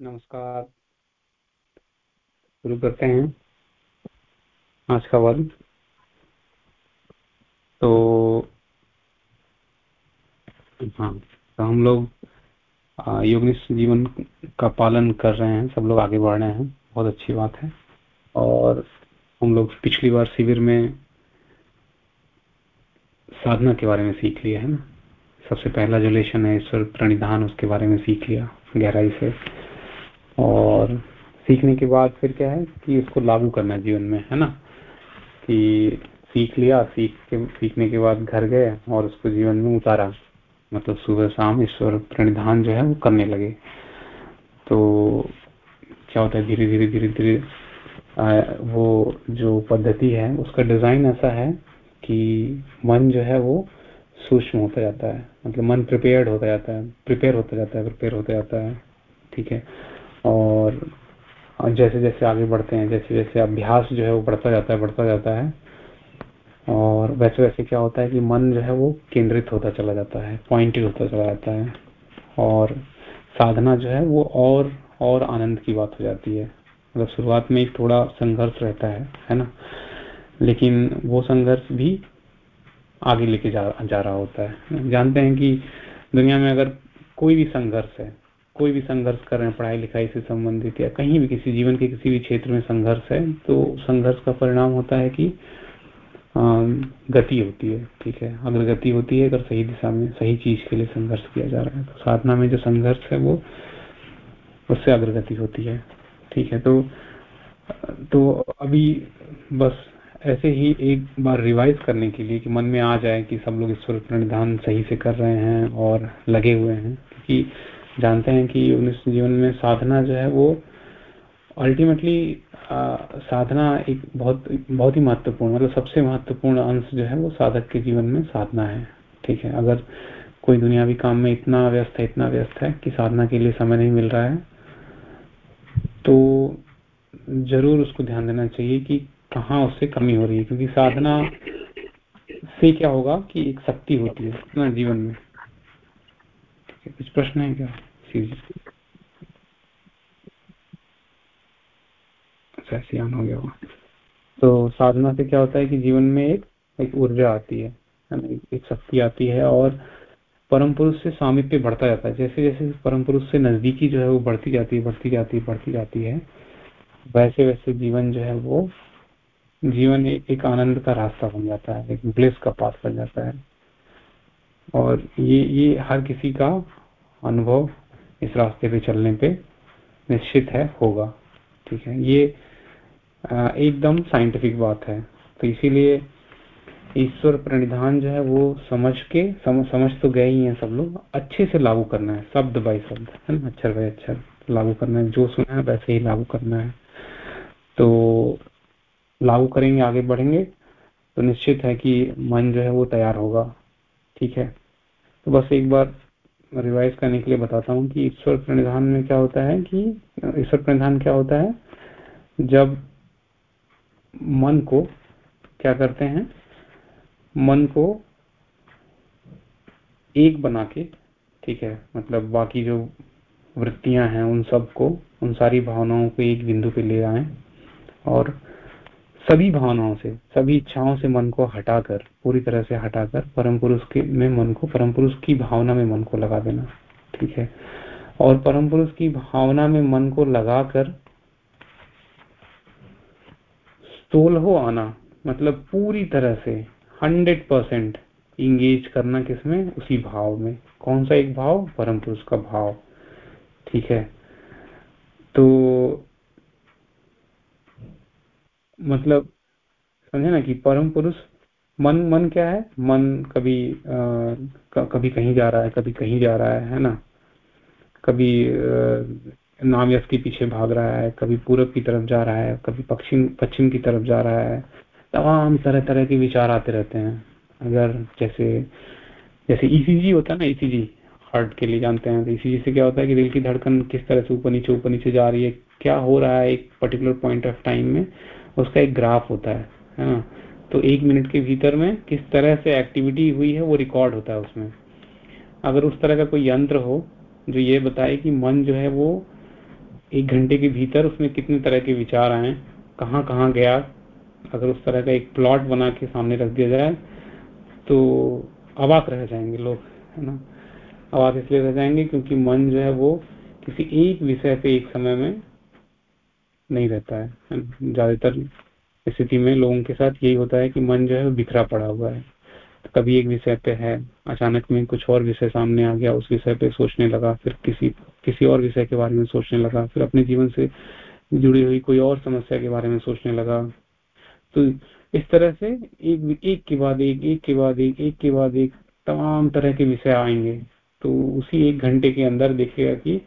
नमस्कार। शुरू करते हैं आज का वर्ग। तो हाँ तो हम लोग योगनिष्ठ जीवन का पालन कर रहे हैं, सब लोग आगे बढ़ रहे हैं, बहुत अच्छी बात है। और हम लोग पिछली बार शिविर में साधना के बारे में सीख लिया है ना। सबसे पहला जो लेशन है, ईश्वर प्रणिधान, उसके बारे में सीख लिया, गहराई से। और सीखने के बाद फिर क्या है कि उसको लागू करना जीवन में, है ना? कि सीख लिया, सीख के, सीखने के बाद घर गए और उसको जीवन में उतारा। मतलब सुबह शाम ईश्वर प्रणिधान जो है वो करने लगे। तो क्या होता है, धीरे धीरे धीरे धीरे वो जो पद्धति है, उसका डिज़ाइन ऐसा है कि मन जो है वो सूक्ष्म होता जाता है। मतलब मन प्रिपेयर्ड होता जाता है प्रिपेयर होता जाता है प्रिपेयर होता जाता है। ठीक है? और जैसे जैसे आगे बढ़ते हैं जैसे जैसे अभ्यास जो है वो बढ़ता जाता है बढ़ता जाता है। और वैसे वैसे क्या होता है कि मन जो है वो केंद्रित होता चला जाता है पॉइंटेड होता चला जाता है। और साधना जो है वो और और आनंद की बात हो जाती है। मतलब शुरुआत में एक थोड़ा संघर्ष रहता है है ना? लेकिन वो संघर्ष भी आगे लेके जा, जा रहा होता है। जानते हैं कि दुनिया में अगर कोई भी संघर्ष है कोई भी संघर्ष कर रहे हैं, पढ़ाई लिखाई से संबंधित या कहीं भी किसी जीवन के किसी भी क्षेत्र में संघर्ष है तो संघर्ष का परिणाम होता है कि गति होती है, ठीक है। अगर गति होती है, अगर सही दिशा में, सही चीज़ के लिए संघर्ष किया जा रहा है तो साधना में जो संघर्ष है वो, उससे अग्रगति होती है, ठीक है। तो तो अभी बस ऐसे ही एक बार रिवाइज करने के लिए कि मन में आ जाए कि सब लोग ईश्वर प्रणिधान सही से कर रहे हैं और लगे हुए हैं, क्योंकि जानते हैं कि जीवन में साधना जो है वो अल्टीमेटली साधना एक बहुत बहुत ही महत्वपूर्ण मतलब सबसे महत्वपूर्ण अंश जो है वो साधक के जीवन में साधना है। ठीक है? अगर कोई दुनियावी काम में इतना व्यस्त है, इतना व्यस्त है कि साधना के लिए समय नहीं मिल रहा है तो ज़रूर उसको ध्यान देना चाहिए कि कहाँ उससे कमी हो रही है, क्योंकि साधना से क्या होगा कि एक शक्ति होती है ना जीवन में। कुछ प्रश्न है क्या? हो गया तो साधना से क्या होता है कि जीवन में एक एक ऊर्जा आती है एक शक्ति आती है और परम पुरुष से सामिप्य बढ़ता जाता है। जैसे जैसे परम पुरुष से नजदीकी जो है वो बढ़ती जाती है बढ़ती जाती है बढ़ती जाती है वैसे वैसे जीवन जो है वो जीवन एक, एक आनंद का रास्ता बन जाता है एक ब्लेस का पास बन जाता है। और ये ये हर किसी का अनुभव इस रास्ते पे चलने पे निश्चित है होगा। ठीक है? ये एकदम साइंटिफिक बात है। तो इसीलिए ईश्वर प्रणिधान जो है वो समझ के सम, समझ तो गए ही हैं सब लोग अच्छे से लागू करना है शब्द बाई शब्द है ना? अक्षर बाई अक्षर लागू करना है जो सुना है वैसे ही लागू करना है। तो लागू करेंगे आगे बढ़ेंगे तो निश्चित है कि मन जो है वो तैयार होगा। ठीक है? तो बस एक बार रिवाइज करने के लिए बताता हूँ कि ईश्वर प्रणिधान में क्या होता है कि, ईश्वर प्रणिधान क्या होता है? जब मन को क्या करते हैं? मन को एक बना के, ठीक है मतलब बाकी जो वृत्तियाँ हैं उन सबको, उन सारी भावनाओं को एक बिंदु पे ले आए और सभी भावनाओं से, सभी इच्छाओं से मन को हटाकर, पूरी तरह से हटाकर परम पुरुष के में मन को, परम पुरुष की भावना में मन को लगा देना, ठीक है? और परम पुरुष की भावना में मन को लगाकर हो आना मतलब पूरी तरह से हंड्रेड परसेंट इंगेज करना किसमें उसी भाव में। कौन सा एक भाव? परम पुरुष का भाव, ठीक है? तो मतलब समझे ना कि परम पुरुष मन मन क्या है? मन कभी आ, कभी कहीं जा रहा है कभी कहीं जा रहा है है ना? कभी आ, नाम यश के पीछे भाग रहा है कभी पूरब की तरफ़ जा रहा है कभी पश्चिम पश्चिम की तरफ़ जा रहा है। तमाम तरह तरह के विचार आते रहते हैं। अगर जैसे जैसे ईसीजी e होता है ना ईसीजी e हार्ट के लिए जानते हैं तो ईसीजी e से क्या होता है कि दिल की धड़कन किस तरह से ऊपर नीचे ऊपर नीचे जा रही है क्या हो रहा है एक पर्टिकुलर पॉइंट ऑफ़ टाइम में उसका एक ग्राफ होता है है ना? तो एक मिनट के भीतर में किस तरह से एक्टिविटी हुई है वो रिकॉर्ड होता है उसमें। अगर उस तरह का कोई यंत्र हो जो ये बताए कि मन जो है वो एक घंटे के भीतर उसमें कितने तरह के विचार आए, कहाँ कहाँ गया, अगर उस तरह का एक प्लॉट बना के सामने रख दिया जाए तो अवाक रह जाएँगे लोग, है ना? अवाक इसलिए रह जाएँगे क्योंकि मन जो है वो किसी एक विषय पे एक समय में नहीं रहता है। ज़्यादातर स्थिति में लोगों के साथ यही होता है कि मन जो है बिखरा पड़ा हुआ है। तो कभी एक विषय पे है, अचानक में कुछ और विषय सामने आ गया, उस विषय पे सोचने लगा, फिर किसी किसी और विषय के बारे में सोचने लगा, फिर अपने जीवन से जुड़ी हुई कोई और समस्या के बारे में सोचने लगा। तो इस तरह से एक एक के बाद एक एक के बाद एक एक के बाद एक तमाम तरह के विषय आएँगे। तो उसी एक घंटे के अंदर देखिएगा कि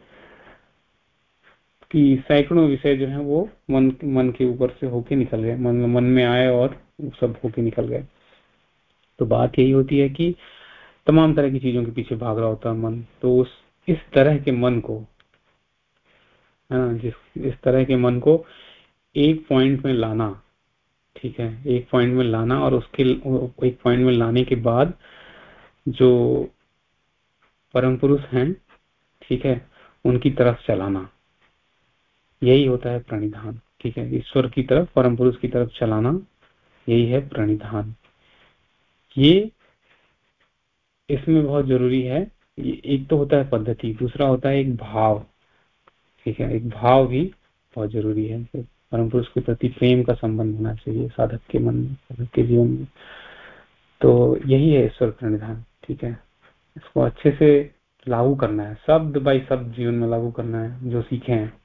कि सैकड़ों विषय जो है वो मन मन के ऊपर से होके निकल गए। मन मन में आए और सब होके निकल गए। तो बात यही होती है कि तमाम तरह की चीज़ों के पीछे भाग रहा होता है मन। तो उस, इस तरह के मन को हाँ जिस, इस तरह के मन को एक पॉइंट में लाना, ठीक है, एक पॉइंट में लाना और उसके, एक पॉइंट में लाने के बाद जो परम पुरुष हैं, ठीक है, उनकी तरफ़ चलाना। यही होता है प्रणिधान, ठीक है? ईश्वर की तरफ़, परम पुरुष की तरफ़ चलाना, यही है प्रणिधान। ये इसमें बहुत ज़रूरी है। एक तो होता है पद्धति, दूसरा होता है एक भाव, ठीक है? एक भाव भी बहुत ज़रूरी है। परम पुरुष के प्रति प्रेम का संबंध होना चाहिए, साधक के मन में साधक के जीवन में। तो यही है ईश्वर प्रणिधान, ठीक है? इसको अच्छे से लागू करना है। शब्द बाई शब्द जीवन में लागू करना है, जो सीखे हैं।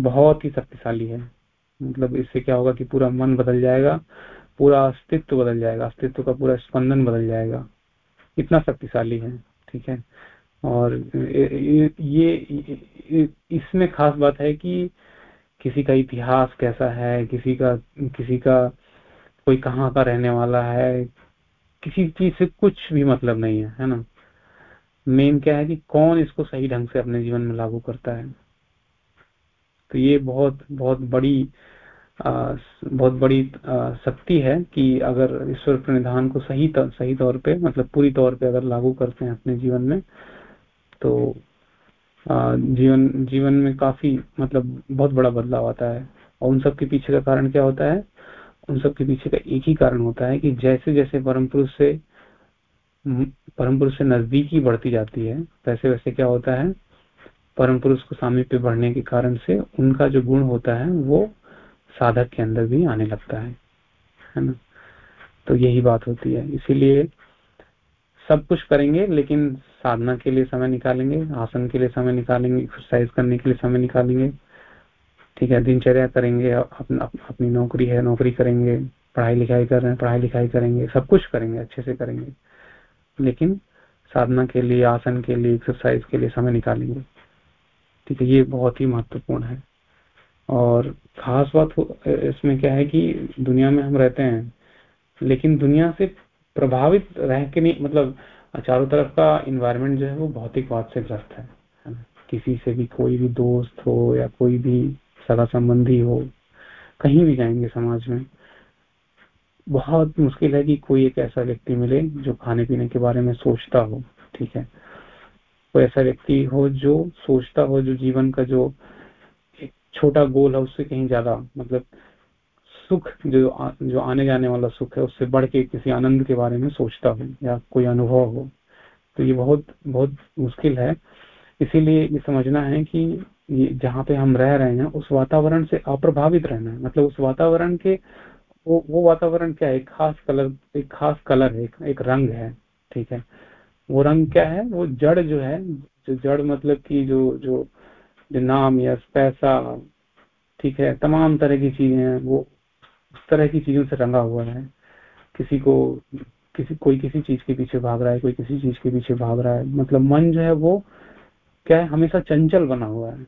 बहुत ही शक्तिशाली है। मतलब इससे क्या होगा कि पूरा मन बदल जाएगा, पूरा अस्तित्व बदल जाएगा, अस्तित्व का पूरा स्पंदन बदल जाएगा। इतना शक्तिशाली है, ठीक है? और ये इसमें खास बात है कि किसी का इतिहास कैसा है, किसी का किसी का कोई कहाँ का रहने वाला है, किसी चीज़ से कुछ भी मतलब नहीं है है ना? मेन क्या है कि कौन इसको सही ढंग से अपने जीवन में लागू करता है? तो ये बहुत बहुत बड़ी आ, बहुत बड़ी शक्ति है कि अगर ईश्वर प्रणिधान को सही तर, सही तौर पे मतलब पूरी तौर पे अगर लागू करते हैं अपने जीवन में तो आ, जीवन जीवन में काफ़ी मतलब बहुत बड़ा बदलाव आता है। और उन सब के पीछे का कारण क्या होता है? उन सब के पीछे का एक ही कारण होता है कि जैसे जैसे परम पुरुष से परम पुरुष से नजदीकी बढ़ती जाती है वैसे वैसे क्या होता है? परम पुरुष को सामने पे बढ़ने के कारण से उनका जो गुण होता है वो साधक के अंदर भी आने लगता है है ना? तो यही बात होती है। इसीलिए सब कुछ करेंगे लेकिन साधना के लिए समय निकालेंगे आसन के लिए समय निकालेंगे एक्सरसाइज करने के लिए समय निकालेंगे ठीक है? दिनचर्या करेंगे अपना अप, अपनी नौकरी है नौकरी करेंगे पढ़ाई लिखाई कर रहे हैं पढ़ाई लिखाई करेंगे सब कुछ करेंगे अच्छे से करेंगे। लेकिन साधना के लिए आसन के लिए एक्सरसाइज के लिए समय निकालेंगे। ठीक है, ये बहुत ही महत्वपूर्ण है। और खास बात इसमें क्या है कि दुनिया में हम रहते हैं, लेकिन दुनिया से प्रभावित रह के नहीं मतलब चारों तरफ़ का इन्वायरमेंट जो है वो भौतिकवाद से ग्रस्त है। किसी से भी कोई भी दोस्त हो या कोई भी सगा संबंधी हो, कहीं भी जाएँगे समाज में, बहुत मुश्किल है कि कोई एक ऐसा व्यक्ति मिले जो खाने पीने के बारे में सोचता हो, ठीक है? कोई ऐसा व्यक्ति हो जो सोचता हो जो जीवन का जो एक छोटा गोल है उससे कहीं ज़्यादा मतलब सुख जो आ, जो आने जाने वाला सुख है उससे बढ़ के किसी आनंद के बारे में सोचता हो या कोई अनुभव हो। तो ये बहुत बहुत मुश्किल है। इसीलिए ये समझना है कि ये जहाँ पे हम रह रहे हैं उस वातावरण से अप्रभावित रहना है। मतलब उस वातावरण के वो वो वातावरण क्या है? एक खास कलर एक खास कलर है एक, एक रंग है ठीक है? वो रंग क्या है? वो जड़ जो है, जो जड़ मतलब कि जो जो नाम या पैसा, ठीक है, तमाम तरह की चीज़ें हैं, वो उस तरह की चीज़ों से रंगा हुआ है। किसी को, किसी, कोई किसी चीज़ के पीछे भाग रहा है, कोई किसी चीज़ के पीछे भाग रहा है। मतलब मन जो है वो क्या है? हमेशा चंचल बना हुआ है।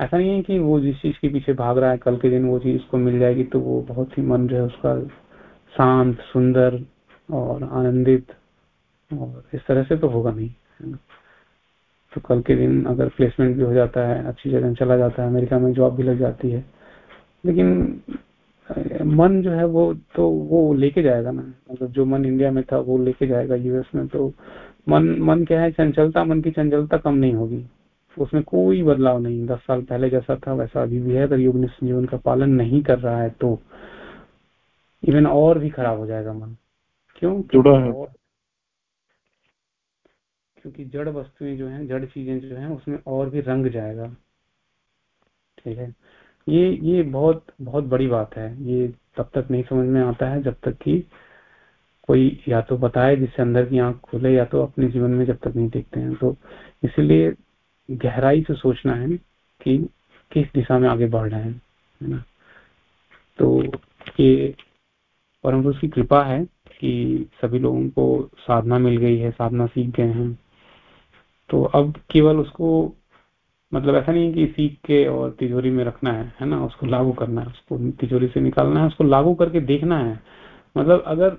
ऐसा नहीं है कि वो जिस चीज़ के पीछे भाग रहा है, कल के दिन वो चीज़ उसको मिल जाएगी तो वो बहुत ही मन जो है उसका शांत, सुंदर और आनंदित और इस तरह से तो होगा नहीं तो कल के दिन अगर प्लेसमेंट भी हो जाता है अच्छी जगह चला जाता है अमेरिका में जॉब भी लग जाती है लेकिन मन जो है वो तो वो लेके जाएगा ना। मतलब जो मन इंडिया में था वो लेके जाएगा यूएस में तो मन मन क्या है चंचलता मन की चंचलता कम नहीं होगी। तो उसमें कोई बदलाव नहीं दस साल पहले जैसा था वैसा अभी भी है। अगर योग जीवन का पालन नहीं कर रहा है तो इवन और भी खराब हो जाएगा मन। क्यों? जुड़ा है। क्योंकि जड़ वस्तुएँ जो हैं, जड़ चीज़ें जो हैं, उसमें और भी रंग जाएगा। ठीक है? ये ये बहुत बहुत बड़ी बात है। ये तब तक नहीं समझ में आता है जब तक कि कोई या तो बताए जिससे अंदर की आँख खुले, या तो अपने जीवन में जब तक नहीं देखते हैं। तो इसीलिए गहराई से सोचना है कि किस दिशा में आगे बढ़ रहे हैं, है ना? तो ये परम पुरुष की कृपा है कि सभी लोगों को साधना मिल गई है, साधना सीख गए हैं। तो अब केवल उसको मतलब ऐसा नहीं कि सीख के और तिजोरी में रखना है है ना? उसको लागू करना है, उसको तिजोरी से निकालना है, उसको लागू करके देखना है। मतलब अगर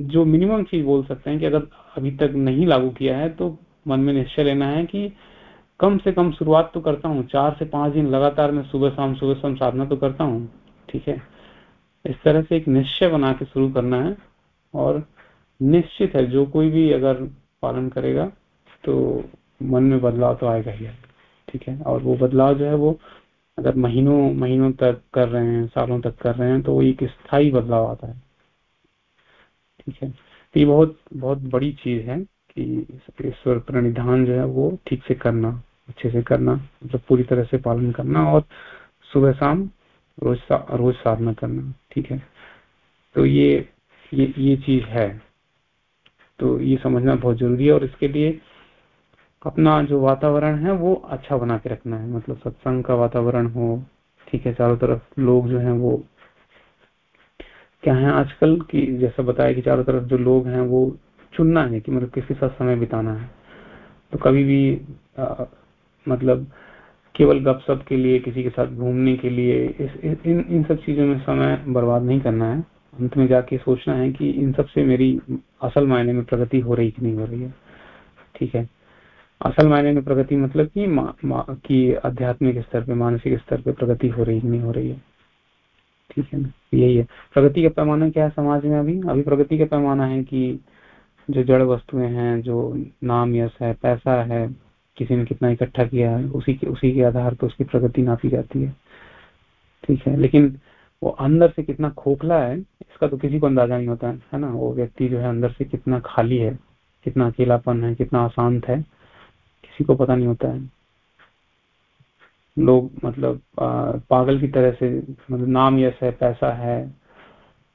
जो मिनिमम चीज़ बोल सकते हैं कि अगर अभी तक नहीं लागू किया है तो मन में निश्चय लेना है कि कम से कम शुरुआत तो करता हूँ। चार से पाँच दिन लगातार मैं सुबह शाम सुबह शाम साधना तो करता हूँ, ठीक है? इस तरह से एक निश्चय बना के शुरू करना है और निश्चित है, जो कोई भी अगर पालन करेगा तो मन में बदलाव तो आएगा ही ठीक है? और वो बदलाव जो है वो अगर महीनों महीनों तक कर रहे हैं सालों तक कर रहे हैं तो वो एक स्थायी बदलाव आता है ठीक है? तो ये बहुत बहुत बड़ी चीज़ है कि ईश्वर प्रणिधान जो है वो ठीक से करना अच्छे से करना मतलब पूरी तरह से पालन करना और सुबह शाम रोज सा, रोज साधना करना ठीक है? तो ये ये ये चीज़ है। तो ये समझना बहुत ज़रूरी है और इसके लिए अपना जो वातावरण है वो अच्छा बना के रखना है। मतलब सत्संग का वातावरण हो ठीक है चारों तरफ़ लोग जो हैं वो क्या है आजकल की जैसा बताया कि चारों तरफ़ जो लोग हैं वो चुनना है कि मतलब किसी साथ समय बिताना है। तो कभी भी आ, मतलब केवल गपशप के लिए किसी के साथ घूमने के लिए इस, इन इन सब चीज़ों में समय बर्बाद नहीं करना है। अंत में जाके सोचना है कि इन सबसे मेरी असल मायने में प्रगति हो रही कि नहीं हो रही है। ठीक है? असल मायने में प्रगति मतलब कि कि आध्यात्मिक स्तर पे, मानसिक स्तर पे प्रगति हो रही कि नहीं हो रही है। ठीक है ना? यही है। प्रगति का पैमाना क्या है समाज में अभी? अभी प्रगति का पैमाना है कि जो जड़ वस्तुएँ हैं, जो नाम, यश है, पैसा है, किसी ने कितना इकट्ठा किया है, उसी के उसी के आधार पर उसकी प्रगति नापी जाती है। ठीक है? लेकिन वो अंदर से कितना खोखला है इसका तो किसी को अंदाज़ा नहीं होता है है ना? वो व्यक्ति जो है अंदर से कितना खाली है कितना अकेलापन है कितना अशांत है किसी को पता नहीं होता है। लोग मतलब आ, पागल की तरह से मतलब नाम यश है पैसा है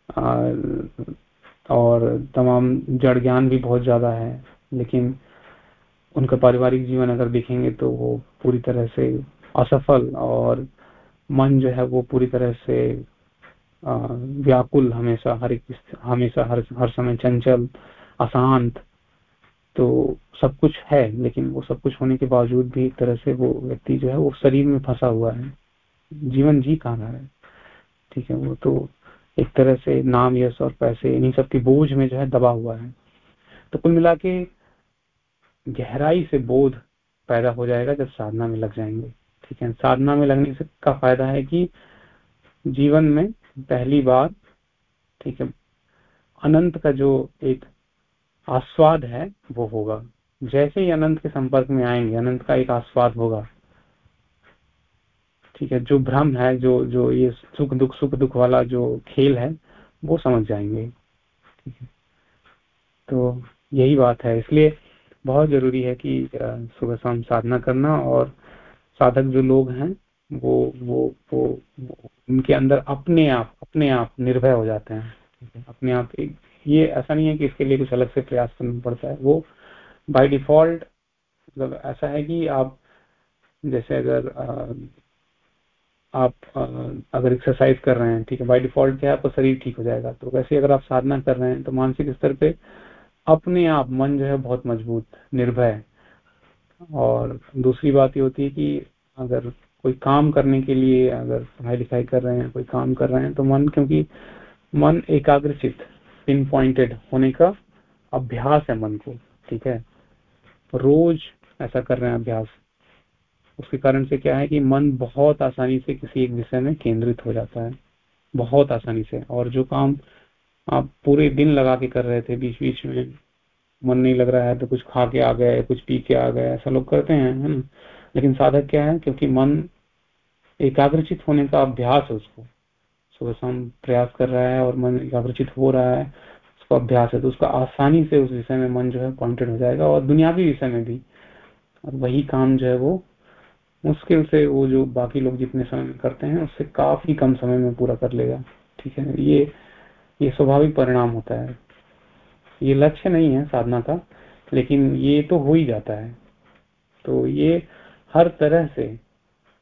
आ, और तमाम जड़ ज्ञान भी बहुत ज़्यादा है लेकिन उनका पारिवारिक जीवन अगर देखेंगे तो वो पूरी तरह से असफल और मन जो है वो पूरी तरह से व्याकुल हमेशा, हर हमेशा, हर हर समय चंचल, अशांत तो सब कुछ है, लेकिन वो सब कुछ होने के बावजूद भी एक तरह से वो व्यक्ति जो है, वो शरीर में फंसा हुआ है, जीवन जी कहा रहा है, ठीक है, वो तो एक तरह से नाम, यश और पैसे, इन्हीं सब की बोझ में जो है दबा हुआ है तो कुल मिला के गहराई से बोध पैदा हो जाएगा जब साधना में लग जाएँगे, ठीक है, साधना में लगने से का फ़ायदा है कि जीवन में पहली बार ठीक है अनंत का जो एक आस्वाद है वो होगा। जैसे ही अनंत के संपर्क में आएँगे अनंत का एक आस्वाद होगा। ठीक है जो भ्रम है जो जो ये सुख दुख सुख दुख वाला जो खेल है वो समझ जाएँगे। ठीक है तो यही बात है। इसलिए बहुत ज़रूरी है कि सुबह शाम साधना करना और साधक जो लोग हैं वो वो वो, वो उनके अंदर अपने आप अपने आप निर्भय हो जाते हैं। अपने आप ये ऐसा नहीं है कि इसके लिए कुछ अलग से प्रयास करना पड़ता है। वो बाय डिफ़ॉल्ट मतलब ऐसा है कि आप जैसे अगर आप अगर एक्सरसाइज कर रहे हैं ठीक है बाय डिफ़ॉल्ट क्या है आपका शरीर ठीक हो जाएगा। तो वैसे अगर आप साधना कर रहे हैं तो मानसिक स्तर पे अपने आप मन जो है बहुत मज़बूत निर्भय। और दूसरी बात ये होती है कि अगर कोई काम करने के लिए अगर पढ़ाई लिखाई कर रहे हैं, कोई काम कर रहे हैं तो मन, क्योंकि मन एकाग्रचित पिन पॉइंटेड होने का अभ्यास है मन को, ठीक है? रोज ऐसा कर रहे हैं अभ्यास। उसके कारण से क्या है कि मन बहुत आसानी से किसी एक विषय में केंद्रित हो जाता है। बहुत आसानी से। और जो काम आप पूरे दिन लगा के कर रहे थे बीच बीच में मन नहीं लग रहा है तो कुछ खा के आ गए, कुछ पी के आ गए, ऐसा लोग करते हैं, है ना? लेकिन साधक क्या है, क्योंकि मन एकाग्रचित होने का अभ्यास है उसको। सुबह शाम प्रयास कर रहा है और मन एकाग्रचित हो रहा है, उसका अभ्यास है तो उसका आसानी से उस विषय में मन जो है पॉइंटेड हो जाएगा और दुनियावी विषय में भी। और वही काम जो है वो मुश्किल से वो जो बाकी लोग जितने समय में करते हैं, उससे काफ़ी कम समय में पूरा कर लेगा। ठीक है? ये ये स्वाभाविक परिणाम होता है। ये लक्ष्य नहीं है साधना का, लेकिन ये तो हो ही जाता है। तो ये हर तरह से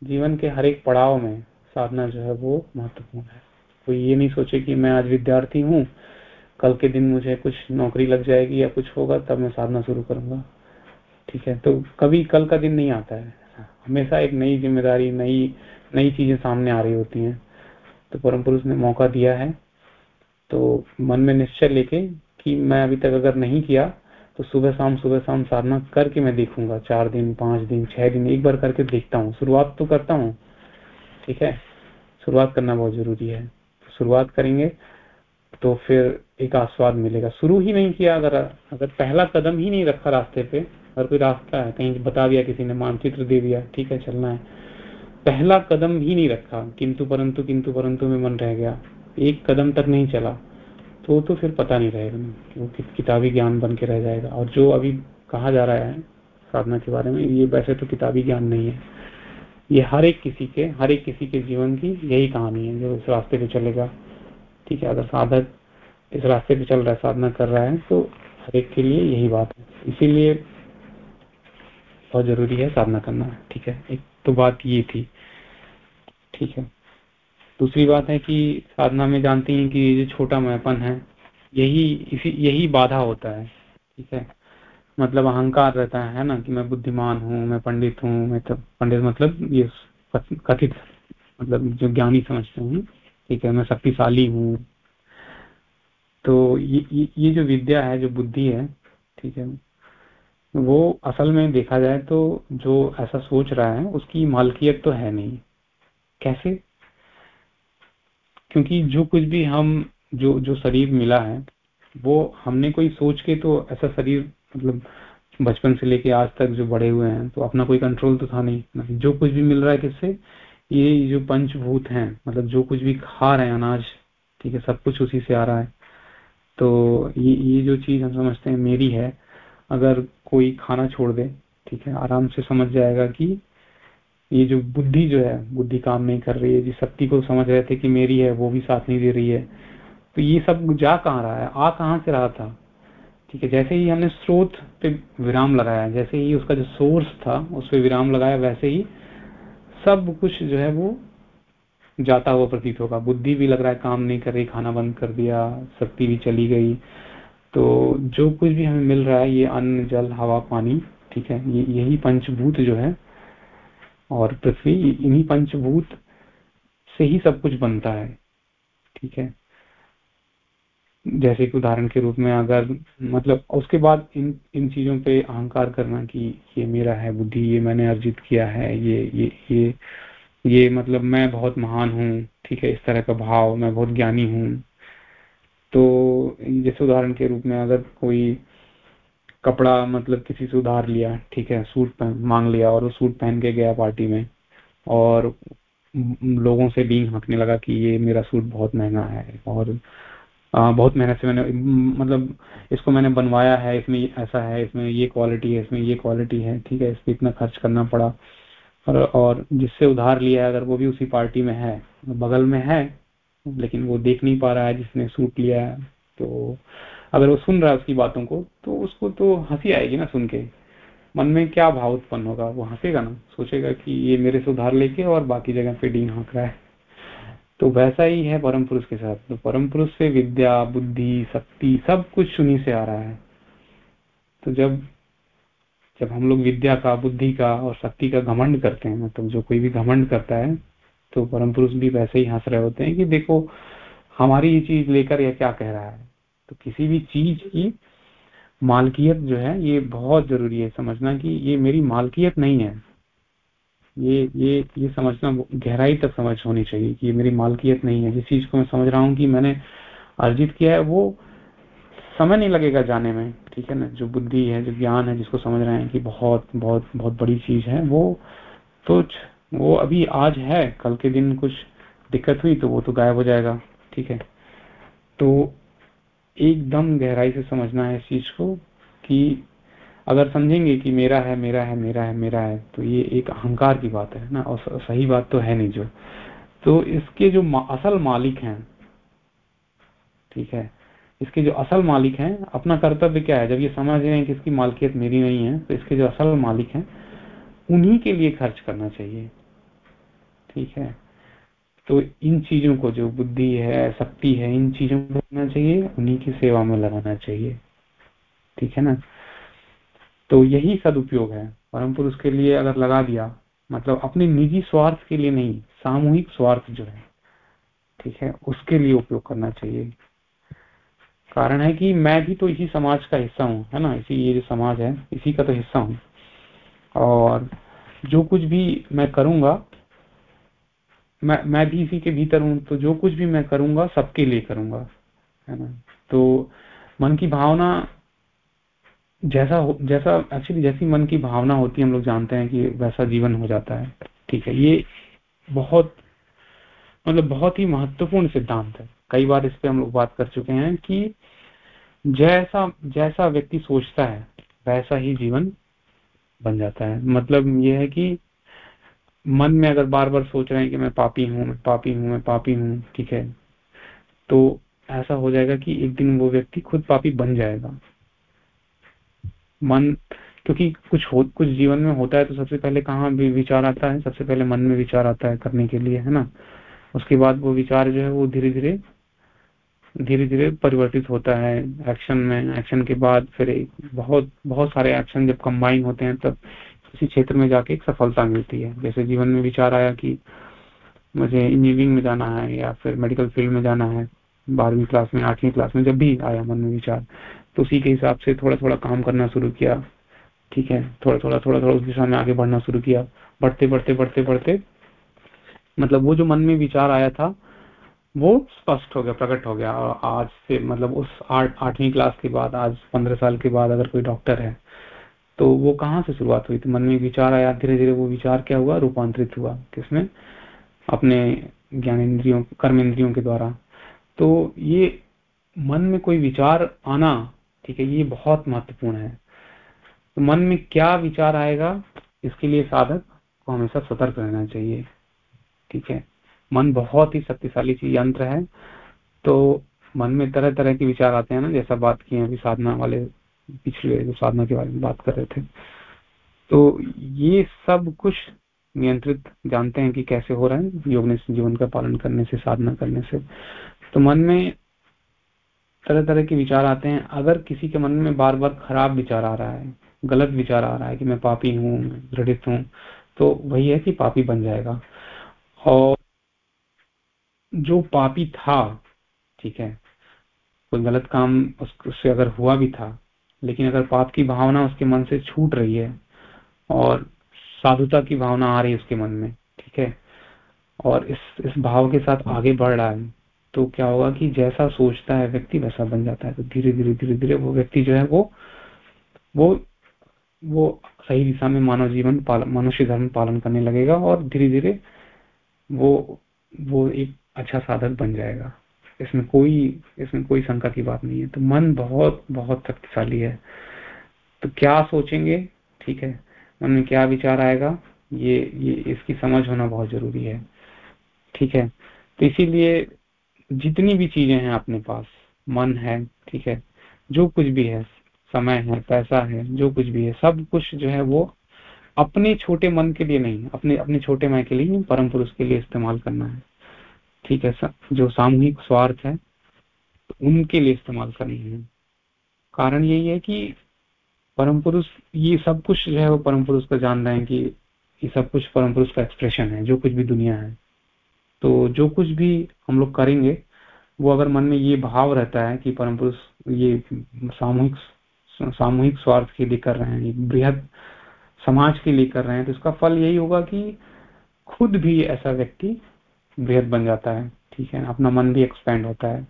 जीवन के हर एक पड़ाव में साधना जो है वो महत्वपूर्ण है। कोई ये नहीं सोचे कि मैं आज विद्यार्थी हूँ, कल के दिन मुझे कुछ नौकरी लग जाएगी या कुछ होगा, तब मैं साधना शुरू करूँगा। ठीक है तो कभी कल का दिन नहीं आता है। हमेशा एक नई ज़िम्मेदारी, नई नई चीज़ें सामने आ रही होती हैं। तो परम पुरुष ने मौका दिया है। तो मन में निश्चय लेके कि मैं अभी तक अगर नहीं किया तो सुबह शाम सुबह शाम साधना करके मैं देखूँगा। चार दिन, पाँच दिन, छह दिन, एक बार करके देखता हूँ। शुरुआत तो करता हूँ, ठीक है? शुरुआत करना बहुत ज़रूरी है। शुरुआत करेंगे तो फिर एक आस्वाद मिलेगा। शुरू ही नहीं किया, अगर अगर पहला कदम ही नहीं रखा रास्ते पे, अगर कोई रास्ता है, कहीं बता दिया, किसी ने मानचित्र दे दिया, ठीक है, चलना है। पहला कदम ही नहीं रखा, किंतु परंतु किंतु परंतु में मन रह गया। एक कदम तक नहीं चला। तो तो फिर पता नहीं रहेगा वो किताबी ज्ञान बन के रह जाएगा। और जो अभी कहा जा रहा है साधना के बारे में, ये वैसे तो किताबी ज्ञान नहीं है। ये हर एक किसी के, हर एक किसी के जीवन की यही कहानी है, जो इस रास्ते पे चलेगा। ठीक है, अगर साधक इस रास्ते पे चल रहा है, साधना कर रहा है तो हर एक के लिए यही बात है। इसीलिए बहुत ज़रूरी है साधना करना। ठीक है, एक तो बात ये थी। ठीक है। दूसरी बात है कि साधना में जानती हैं कि जो छोटा मैपन है यही इसी यही बाधा होता है ठीक है? मतलब अहंकार रहता है ना? कि मैं बुद्धिमान हूँ मैं पंडित हूँ मैं तो पंडित मतलब ये कथित मतलब जो ज्ञानी समझते हैं ठीक है? मैं शक्तिशाली हूँ। तो ये, ये जो विद्या है जो बुद्धि है ठीक है? वो असल में देखा जाए तो जो ऐसा सोच रहा है उसकी मालकियत तो है नहीं। कैसे? क्योंकि जो कुछ भी हम, जो जो शरीर मिला है, वो हमने कोई सोच के तो ऐसा शरीर मतलब बचपन से लेके आज तक जो बड़े हुए हैं तो अपना कोई कंट्रोल तो था नहीं, जो कुछ भी मिल रहा है किससे, ये जो पंचभूत हैं मतलब जो कुछ भी खा रहे हैं अनाज, ठीक है, सब कुछ उसी से आ रहा है। तो ये ये जो चीज़ हम समझते हैं मेरी है, अगर कोई खाना छोड़ दे, ठीक है, आराम से समझ जाएगा कि ये जो बुद्धि जो है, बुद्धि काम नहीं कर रही है, जिस शक्ति को समझ रहे थे कि मेरी है, वो भी साथ नहीं दे रही है। तो ये सब जा कहाँ रहा है? आ कहाँ से रहा था? ठीक है, जैसे ही हमने स्रोत पे विराम लगाया, जैसे ही उसका जो सोर्स था, उस पर विराम लगाया, वैसे ही सब कुछ जो है वो जाता हुआ प्रतीत होगा। बुद्धि भी लग रहा है, काम नहीं कर रही, खाना बंद कर दिया, शक्ति भी चली गई। तो जो कुछ भी हमें मिल रहा है, ये अन्न, जल, हवा, पानी, ठीक है, ये, यही पंचभूत जो है और पृथ्वी इन्हीं पंचभूत से ही सब कुछ बनता है, ठीक है? जैसे कि उदाहरण के रूप में अगर मतलब उसके बाद इन इन चीज़ों पे अहंकार करना कि ये मेरा है, बुद्धि, ये मैंने अर्जित किया है, ये ये ये ये मतलब मैं बहुत महान हूँ, ठीक है, इस तरह का भाव, मैं बहुत ज्ञानी हूँ। तो जैसे उदाहरण के रूप में अगर कोई कपड़ा मतलब किसी से उधार लिया ठीक है सूट पहन मांग लिया और वो सूट पहन के गया पार्टी में और लोगों से डींग हाँकने लगा कि ये मेरा सूट बहुत महँगा है और आ, बहुत मेहनत से मैंने मतलब इसको मैंने बनवाया है इसमें ऐसा है इसमें ये क्वालिटी है इसमें ये क्वालिटी है ठीक है इस पर इतना खर्च करना पड़ा और, और जिससे उधार लिया है अगर वो भी उसी पार्टी में है बगल में है लेकिन वो देख नहीं पा रहा है जिसने सूट लिया है तो अगर वो सुन रहा है उसकी बातों को तो उसको तो हँसी आएगी ना सुन के। मन में क्या भाव उत्पन्न होगा? वो हंसेगा ना। सोचेगा कि ये मेरे से उधार लेके और बाकी जगह पे डीन हाँक रहा है। तो वैसा ही है परम पुरुष के साथ। तो परम पुरुष से विद्या, बुद्धि, शक्ति, सब कुछ सुनी से आ रहा है। तो जब जब हम लोग विद्या का, बुद्धि का और शक्ति का घमंड करते हैं मतलब जो कोई भी घमंड करता है तो परम पुरुष भी वैसे ही हंस रहे होते हैं कि देखो, हमारी ये चीज़ लेकर यह क्या कह रहा है? तो किसी भी चीज़ की मालकियत जो है, ये बहुत ज़रूरी है समझना कि ये मेरी मालकियत नहीं है। ये ये ये समझना गहराई तक समझ होनी चाहिए कि ये मेरी मालकियत नहीं है। जिस चीज़ को मैं समझ रहा हूँ कि मैंने अर्जित किया है, वो समय नहीं लगेगा जाने में, ठीक है ना? जो बुद्धि है, जो ज्ञान है, जिसको समझ रहे हैं कि बहुत बहुत बहुत बड़ी चीज़ है, वो तो वो अभी आज है, कल के दिन कुछ दिक्कत हुई तो वो तो गायब हो जाएगा, ठीक है? तो एकदम गहराई से समझना है इस चीज़ को कि अगर समझेंगे कि मेरा है मेरा है मेरा है मेरा है तो ये एक अहंकार की बात है ना, और सही बात तो है नहीं जो। तो इसके जो असल मालिक हैं, ठीक है, इसके जो असल मालिक हैं, अपना कर्तव्य क्या है? जब ये समझ रहे हैं कि इसकी मालकियत मेरी नहीं है तो इसके जो असल मालिक हैं, उन्हीं के लिए खर्च करना चाहिए, ठीक है? तो इन चीज़ों को जो बुद्धि है, शक्ति है, इन चीज़ों को लगाना चाहिए, उन्हीं की सेवा में लगाना चाहिए। ठीक है ना? तो यही सदुपयोग है। परम पुरुष के लिए अगर लगा दिया मतलब अपने निजी स्वार्थ के लिए नहीं, सामूहिक स्वार्थ जो है, ठीक है, उसके लिए उपयोग करना चाहिए। कारण है कि मैं भी तो इसी समाज का हिस्सा हूँ, है ना? इसी ये जो समाज है, इसी का तो हिस्सा हूँ। और जो कुछ भी मैं करूँगा मैं भी इसी के भीतर हूँ तो जो कुछ भी मैं करूँगा, सबके लिए करूँगा, है ना? तो मन की भावना जैसा जैसा एक्चुअली जैसी मन की भावना होती है, हम लोग जानते हैं कि वैसा जीवन हो जाता है, ठीक है? ये बहुत मतलब बहुत ही महत्वपूर्ण सिद्धांत है। कई बार इस पर हम लोग बात कर चुके हैं कि जैसा जैसा व्यक्ति सोचता है, वैसा ही जीवन बन जाता है। मतलब ये है कि मन में अगर बार बार सोच रहे हैं कि मैं पापी हूँ, मैं पापी हूँ, मैं पापी हूँ, ठीक है तो ऐसा हो जाएगा कि एक दिन वो व्यक्ति खुद पापी बन जाएगा। मन, क्योंकि कुछ हो, कुछ जीवन में होता है तो सबसे पहले कहाँ विचार आता है, सबसे पहले मन में विचार आता है करने के लिए, है ना? उसके बाद वो विचार जो है वो धीरे धीरे धीरे धीरे परिवर्तित होता है। एक्शन में एक्शन के बाद फिर बहुत बहुत सारे एक्शन जब कंबाइन होते हैं, तब किसी क्षेत्र में जाके एक सफलता मिलती है। जैसे जीवन में विचार आया कि मुझे इंजीनियरिंग में जाना है या फिर मेडिकल फ़ील्ड में जाना है, बारहवीं क्लास में, आठवीं क्लास में जब भी आया मन में विचार तो उसी के हिसाब से थोड़ा थोड़ा काम करना शुरू किया। ठीक है थोड़ा थोड़ा थोड़ा थोड़ा उस दिशा में आगे बढ़ना शुरू किया। बढ़ते बढ़ते बढ़ते बढ़ते मतलब वो जो मन में विचार आया था, वो स्पष्ट हो गया, प्रकट हो गया। और आज से मतलब उस आठ, आठवीं क्लास के बाद, आज पंद्रह साल के बाद अगर कोई डॉक्टर है तो वो कहाँ से शुरुआत हुई थी? मन में विचार आया धीरे धीरे वो विचार क्या हुआ? रूपांतरित हुआ किसमें? अपने ज्ञान इंद्रियों कर्म इंद्रियों के द्वारा। तो ये मन में कोई विचार आना, ठीक है, ये बहुत महत्वपूर्ण है। तो मन में क्या विचार आएगा, इसके लिए साधक को हमेशा सतर्क रहना चाहिए, ठीक है? मन बहुत ही शक्तिशाली चीज़, यंत्र है। तो मन में तरह तरह के विचार आते हैं ना, जैसा बात की अभी साधना वाले पिछले जो साधना के बारे में बात कर रहे थे। तो ये सब कुछ नियंत्रित जानते हैं कि कैसे हो रहा है योग जीवन का पालन करने से, साधना करने से। तो मन में तरह तरह के विचार आते हैं। अगर किसी के मन में बार बार खराब विचार आ रहा है, गलत विचार आ रहा है कि मैं पापी हूँ दृढ़ित हूँ तो वही है कि पापी बन जाएगा। और जो पापी था, ठीक है, कोई गलत काम उससे अगर हुआ भी था लेकिन अगर पाप की भावना उसके मन से छूट रही है और साधुता की भावना आ रही है उसके मन में, ठीक है? और इस इस भाव के साथ आगे बढ़ रहा है तो क्या होगा कि जैसा सोचता है व्यक्ति वैसा बन जाता है। तो धीरे धीरे धीरे धीरे वो व्यक्ति जो है वो वो वो सही दिशा में मानव जीवन मनुष्य धर्म पालन करने लगेगा और धीरे धीरे वो वो एक अच्छा साधक बन जाएगा। इसमें कोई इसमें कोई शंका की बात नहीं है। तो मन बहुत बहुत शक्तिशाली है। तो क्या सोचेंगे? ठीक है। मन में क्या विचार आएगा? ये ये, इसकी समझ होना बहुत ज़रूरी है। ठीक है। तो इसीलिए जितनी भी चीज़ें हैं अपने पास, मन है, ठीक है, जो कुछ भी है, समय है, पैसा है, जो कुछ भी है, सब कुछ जो है वो अपने छोटे मन के लिए नहीं, अपने अपने छोटे मैं के लिए परम पुरुष के लिए इस्तेमाल करना है। ठीक है जो सामूहिक स्वार्थ है, उनके लिए इस्तेमाल करनी है। कारण यही है कि परम पुरुष, ये सब कुछ जो है वो परम पुरुष का जान रहे हैं कि ये सब कुछ परम पुरुष का एक्सप्रेशन है, जो कुछ भी दुनिया है। तो जो कुछ भी हम लोग करेंगे, वो अगर मन में ये भाव रहता है कि परम पुरुष ये सामूहिक सामूहिक स्वार्थ के लिए कर रहे हैं बृहद समाज के लिए कर रहे हैं तो इसका फल यही होगा कि खुद भी ऐसा व्यक्ति बृहद बन जाता है ठीक है अपना मन भी एक्सपेंड होता है।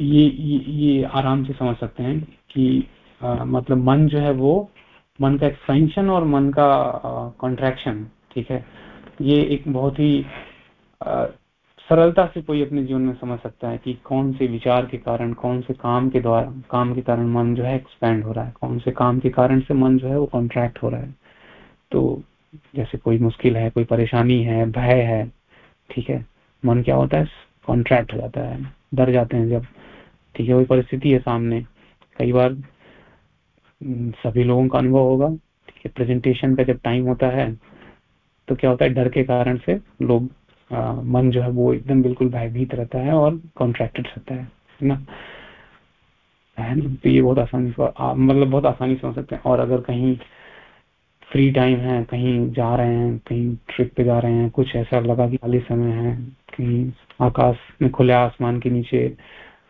ये ये, ये आराम से समझ सकते हैं कि आ, मतलब मन जो है वो मन का एक्सपेंशन और मन का कॉन्ट्रैक्शन ठीक है? ये एक बहुत ही सरलता से कोई अपने जीवन में समझ सकता है कि कौन से विचार के कारण कौन से काम के द्वारा काम के कारण मन जो है एक्सपेंड हो रहा है कौन से काम के कारण से मन जो है वो कॉन्ट्रैक्ट हो रहा है। तो जैसे कोई मुश्किल है कोई परेशानी है भय है ठीक है मन क्या होता है? कॉन्ट्रैक्ट हो जाता है। डर जाते हैं जब ठीक है वही परिस्थिति है सामने। कई बार सभी लोगों का अनुभव होगा ठीक है प्रेजेंटेशन का जब टाइम होता है तो क्या होता है? डर के कारण से लोग आ, मन जो है वो एकदम बिल्कुल भयभीत रहता है और कॉन्ट्रैक्टेड रहता है ना? है ना? तो ये बहुत आसानी मतलब बहुत आसानी से हो सकते हैं। और अगर कहीं फ्री टाइम है, कहीं जा रहे हैं, कहीं ट्रिप पे जा रहे हैं, कुछ ऐसा लगा कि खाली समय है, कहीं आकाश में खुले आसमान के नीचे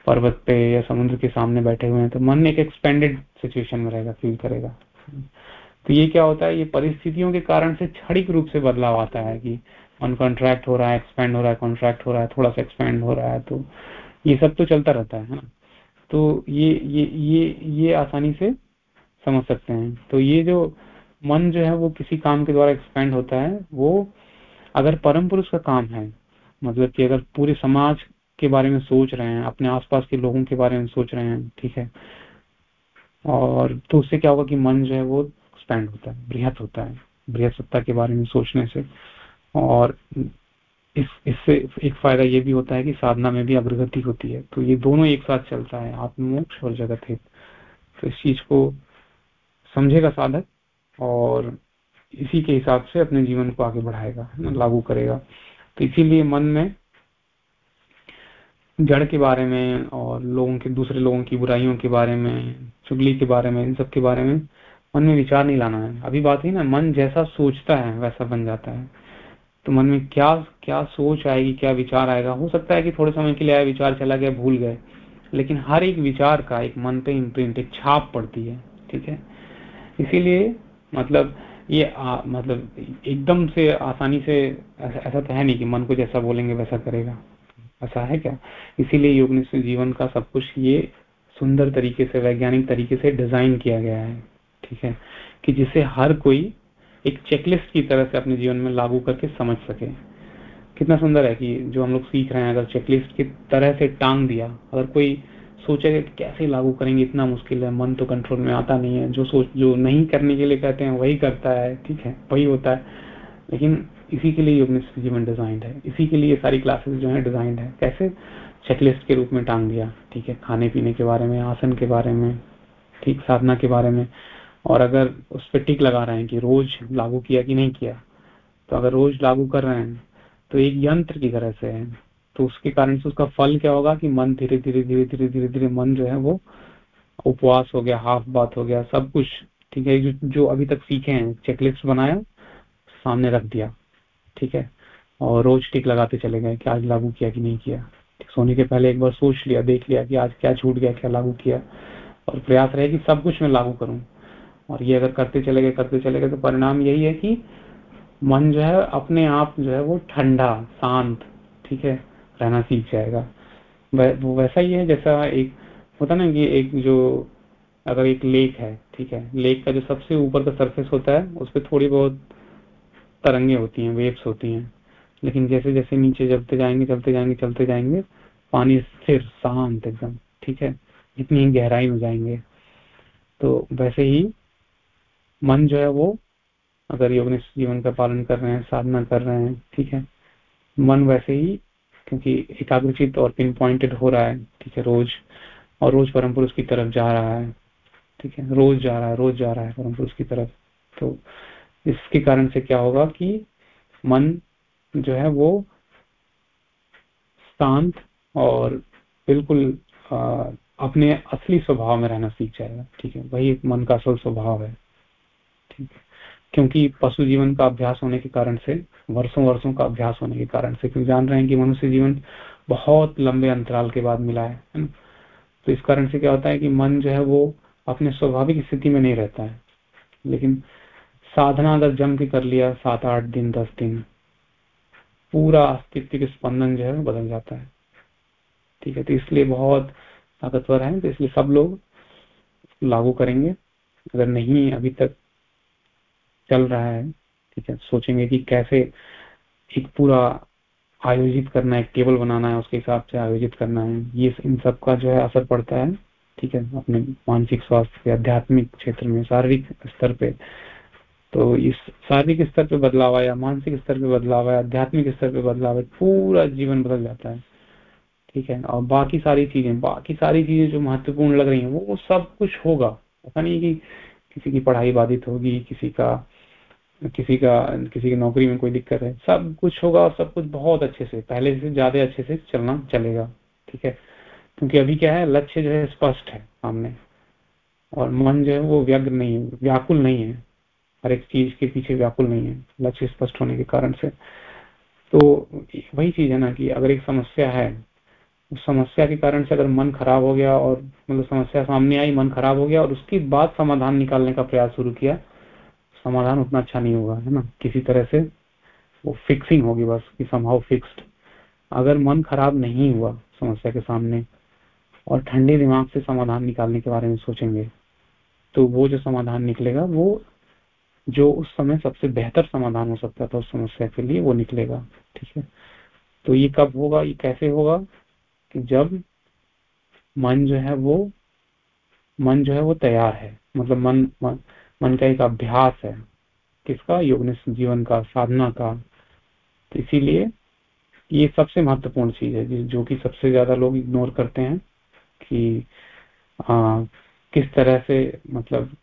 पर्वत पे या समुद्र के सामने बैठे हुए हैं तो मन एक एक्सपेंडेड सिचुएशन में रहेगा फील करेगा। तो ये क्या होता है, ये परिस्थितियों के कारण से क्षणिक रूप से बदलाव आता है कि मन कॉन्ट्रैक्ट हो रहा है एक्सपेंड हो रहा है कॉन्ट्रैक्ट हो रहा है, थोड़ा सा एक्सपेंड हो रहा है तो ये सब तो चलता रहता है ना? तो ये ये ये ये आसानी से समझ सकते हैं। तो ये जो मन जो है वो किसी काम के द्वारा एक्सपेंड होता है, वो अगर परम पुरुष का काम है मतलब कि अगर पूरे समाज के बारे में सोच रहे हैं, अपने आसपास के लोगों के बारे में सोच रहे हैं, ठीक है, और तो उससे क्या होगा कि मन जो है वो एक्सपेंड होता है, बृहत होता है, बृहत सत्ता के बारे में सोचने से, और इस, इससे एक फ़ायदा ये भी होता है कि साधना में भी अग्रगति होती है तो ये दोनों एक साथ चलता है आत्मोक्ष और जगत हित तो इस चीज़ को समझेगा साधक और इसी के हिसाब से अपने जीवन को आगे बढ़ाएगा लागू करेगा। तो इसीलिए मन में जड़ के बारे में और लोगों के, दूसरे लोगों की बुराइयों के बारे में, चुगली के बारे में, इन सब के बारे में मन में विचार नहीं लाना है। अभी बात है ना, मन जैसा सोचता है, वैसा बन जाता है। तो मन में क्या क्या सोच आएगी, क्या विचार आएगा? हो सकता है कि थोड़े समय के लिए आया, विचार चला गया, भूल गए। लेकिन हर एक विचार का एक मन पे इम्प्रिंट एक छाप पड़ती है, ठीक है? इसीलिए मतलब ये आ, मतलब एकदम से आसानी से ऐसा तो है नहीं कि मन को जैसा बोलेंगे वैसा करेगा। ऐसा है क्या? इसीलिए योग जीवन का सब कुछ ये सुंदर तरीके से वैज्ञानिक तरीके से डिज़ाइन किया गया है। ठीक है? कि जिसे हर कोई एक चेकलिस्ट की तरह से अपने जीवन में लागू करके समझ सके। कितना सुंदर है कि जो हम लोग सीख रहे हैं अगर चेकलिस्ट की तरह से टांग दिया अगर कोई सोचेगा कि कैसे लागू करेंगे, इतना मुश्किल है, मन तो कंट्रोल में आता नहीं है। जो सोच, जो नहीं करने के लिए कहते हैं, वही करता है, ठीक है, वही होता है। लेकिन इसी के लिए योग जीवन डिजाइंड है। इसी के लिए सारी क्लासेस जो है डिजाइंड है। कैसे? चेकलिस्ट के रूप में टांग दिया, ठीक है खाने पीने के बारे में, आसन के बारे में, ठीक, साधना के बारे में। और अगर उस पर टिक लगा रहे हैं कि रोज लागू किया कि नहीं किया तो अगर रोज लागू कर रहे हैं तो एक यंत्र की तरह से है तो उसके कारण से उसका फल क्या होगा कि मन धीरे धीरे धीरे धीरे धीरे धीरे मन जो है वो उपवास हो गया हाफ़ बात हो गया सब कुछ ठीक है जो, अभी तक सीखे हैं चेकलिस्ट बनाया सामने रख दिया ठीक है और रोज टिक लगाते चले गए कि आज लागू किया कि नहीं किया सोने के पहले एक बार सोच लिया देख लिया कि आज क्या छूट गया क्या लागू किया और प्रयास रहे कि सब कुछ मैं लागू करूँ और ये अगर करते चले गए करते चले गए तो परिणाम यही है कि मन जो है अपने आप जो है वो ठंडा शांत ठीक है रहना सीख जाएगा। वो वैसा ही है जैसा एक, होता ना कि एक जो, अगर एक लेक है, ठीक है? लेक का जो सबसे ऊपर का सरफेस होता है, उस पर थोड़ी बहुत तरंगे होती हैं वेव्स होती हैं। लेकिन जैसे जैसे नीचे चलते जाएँगे चलते जाएँगे चलते जाएँगे, पानी स्थिर शांत एकदम, ठीक है? जितनी गहराई में जाएँगे। तो वैसे ही मन जो है वो, अगर योग जीवन का पालन कर रहे हैं, साधना कर रहे हैं, ठीक है? मन वैसे ही क्योंकि एकाग्रचित और पिन पॉइंटेड हो रहा है ठीक है रोज। और रोज परम पुरुष की तरफ़ जा रहा है ठीक है रोज जा रहा है रोज जा रहा है परम पुरुष की तरफ़। तो इसके कारण से क्या होगा कि मन जो है वो शांत और बिल्कुल आ, अपने असली स्वभाव में रहना सीख जाएगा ठीक है। वही मन का असल स्वभाव है ठीक। क्योंकि पशु जीवन का अभ्यास होने के कारण से, वर्षों वर्षों का अभ्यास होने के कारण से, क्योंकि जान रहे हैं कि मनुष्य जीवन बहुत लंबे अंतराल के बाद मिला है ना? तो इस कारण से क्या होता है कि मन जो है वो अपने स्वाभाविक स्थिति में नहीं रहता है। लेकिन साधना अगर जम के कर लिया, सात, आठ दिन, दस दिन, पूरा अस्तित्व के स्पंदन जो है बदल जाता है। ठीक है तो इसलिए बहुत ताकतवर है तो इसलिए सब लोग लागू करेंगे। अगर नहीं, अभी तक चल रहा है, ठीक है? सोचेंगे कि कैसे एक पूरा आयोजित करना है टेबल बनाना है, उसके हिसाब से आयोजित करना है। ये इन सब का जो है असर पड़ता है, ठीक है? अपने मानसिक स्वास्थ्य आध्यात्मिक क्षेत्र में, शारीरिक स्तर पे। तो इस शारीरिक स्तर पे बदलाव आया, मानसिक स्तर पे बदलाव आया, आध्यात्मिक स्तर पे बदलाव आया, पूरा जीवन बदल जाता है, ठीक है? और बाकी सारी चीज़ें, बाकी सारी चीज़ें जो महत्वपूर्ण लग रही हैं, वो सब कुछ होगा। ऐसा नहीं कि किसी की पढ़ाई बाधित होगी, किसी का किसी का, किसी की नौकरी में कोई दिक्कत है। सब कुछ होगा और सब कुछ बहुत अच्छे से, पहले से ज़्यादा अच्छे से चलना चलेगा, ठीक है? क्योंकि अभी क्या है, लक्ष्य जो है स्पष्ट है सामने। और मन जो है वो व्यग्र नहीं है व्याकुल नहीं है। हर एक चीज़ के पीछे व्याकुल नहीं है, लक्ष्य स्पष्ट होने के कारण से। तो वही चीज़ है ना कि अगर एक समस्या है, उस समस्या के कारण से अगर मन खराब हो गया और मतलब समस्या सामने आई, मन खराब हो गया और उसके बाद समाधान निकालने का प्रयास शुरू किया समाधान उतना अच्छा नहीं होगा है ना? किसी तरह से वो फिक्सिंग होगी बस कि समहाउ फिक्स्ड अगर मन खराब नहीं हुआ समस्या के सामने और ठंडे दिमाग से समाधान निकालने के बारे में सोचेंगे तो वो जो समाधान निकलेगा वो जो उस समय सबसे बेहतर समाधान हो सकता था उस समस्या के लिए वो निकलेगा ठीक है? तो ये कब होगा ये कैसे होगा कि जब मन जो है वो मन जो है वो तैयार है मतलब मन, मन मन का एक अभ्यास है किसका? योग जीवन का साधना का। तो इसीलिए ये सबसे महत्वपूर्ण चीज़ है जो कि सबसे ज़्यादा लोग इग्नोर करते हैं कि आ, किस तरह से मतलब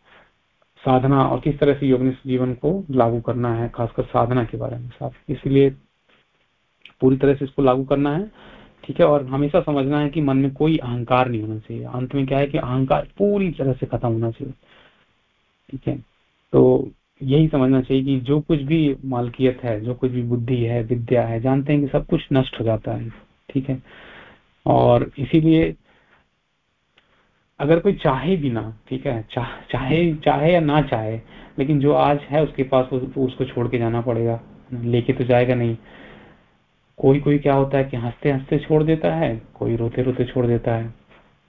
साधना और किस तरह से योग जीवन को लागू करना है खासकर साधना के बारे में इसलिए पूरी तरह से इसको लागू करना है ठीक है? और हमेशा समझना है कि मन में कोई अहंकार नहीं होना चाहिए। अंत में क्या है कि अहंकार पूरी तरह से खत्म होना चाहिए। ठीक है? तो यही समझना चाहिए कि जो कुछ भी मालकियत है जो कुछ भी बुद्धि है विद्या है जानते हैं कि सब कुछ नष्ट हो जाता है ठीक है? और इसीलिए अगर कोई चाहे भी ना ठीक है? चा, चाहे चाहे या ना चाहे लेकिन जो आज है उसके पास वो, उसको छोड़ के जाना पड़ेगा लेके तो जाएगा नहीं। कोई कोई क्या होता है कि हँसते हँसते छोड़ देता है कोई रोते रोते छोड़ देता है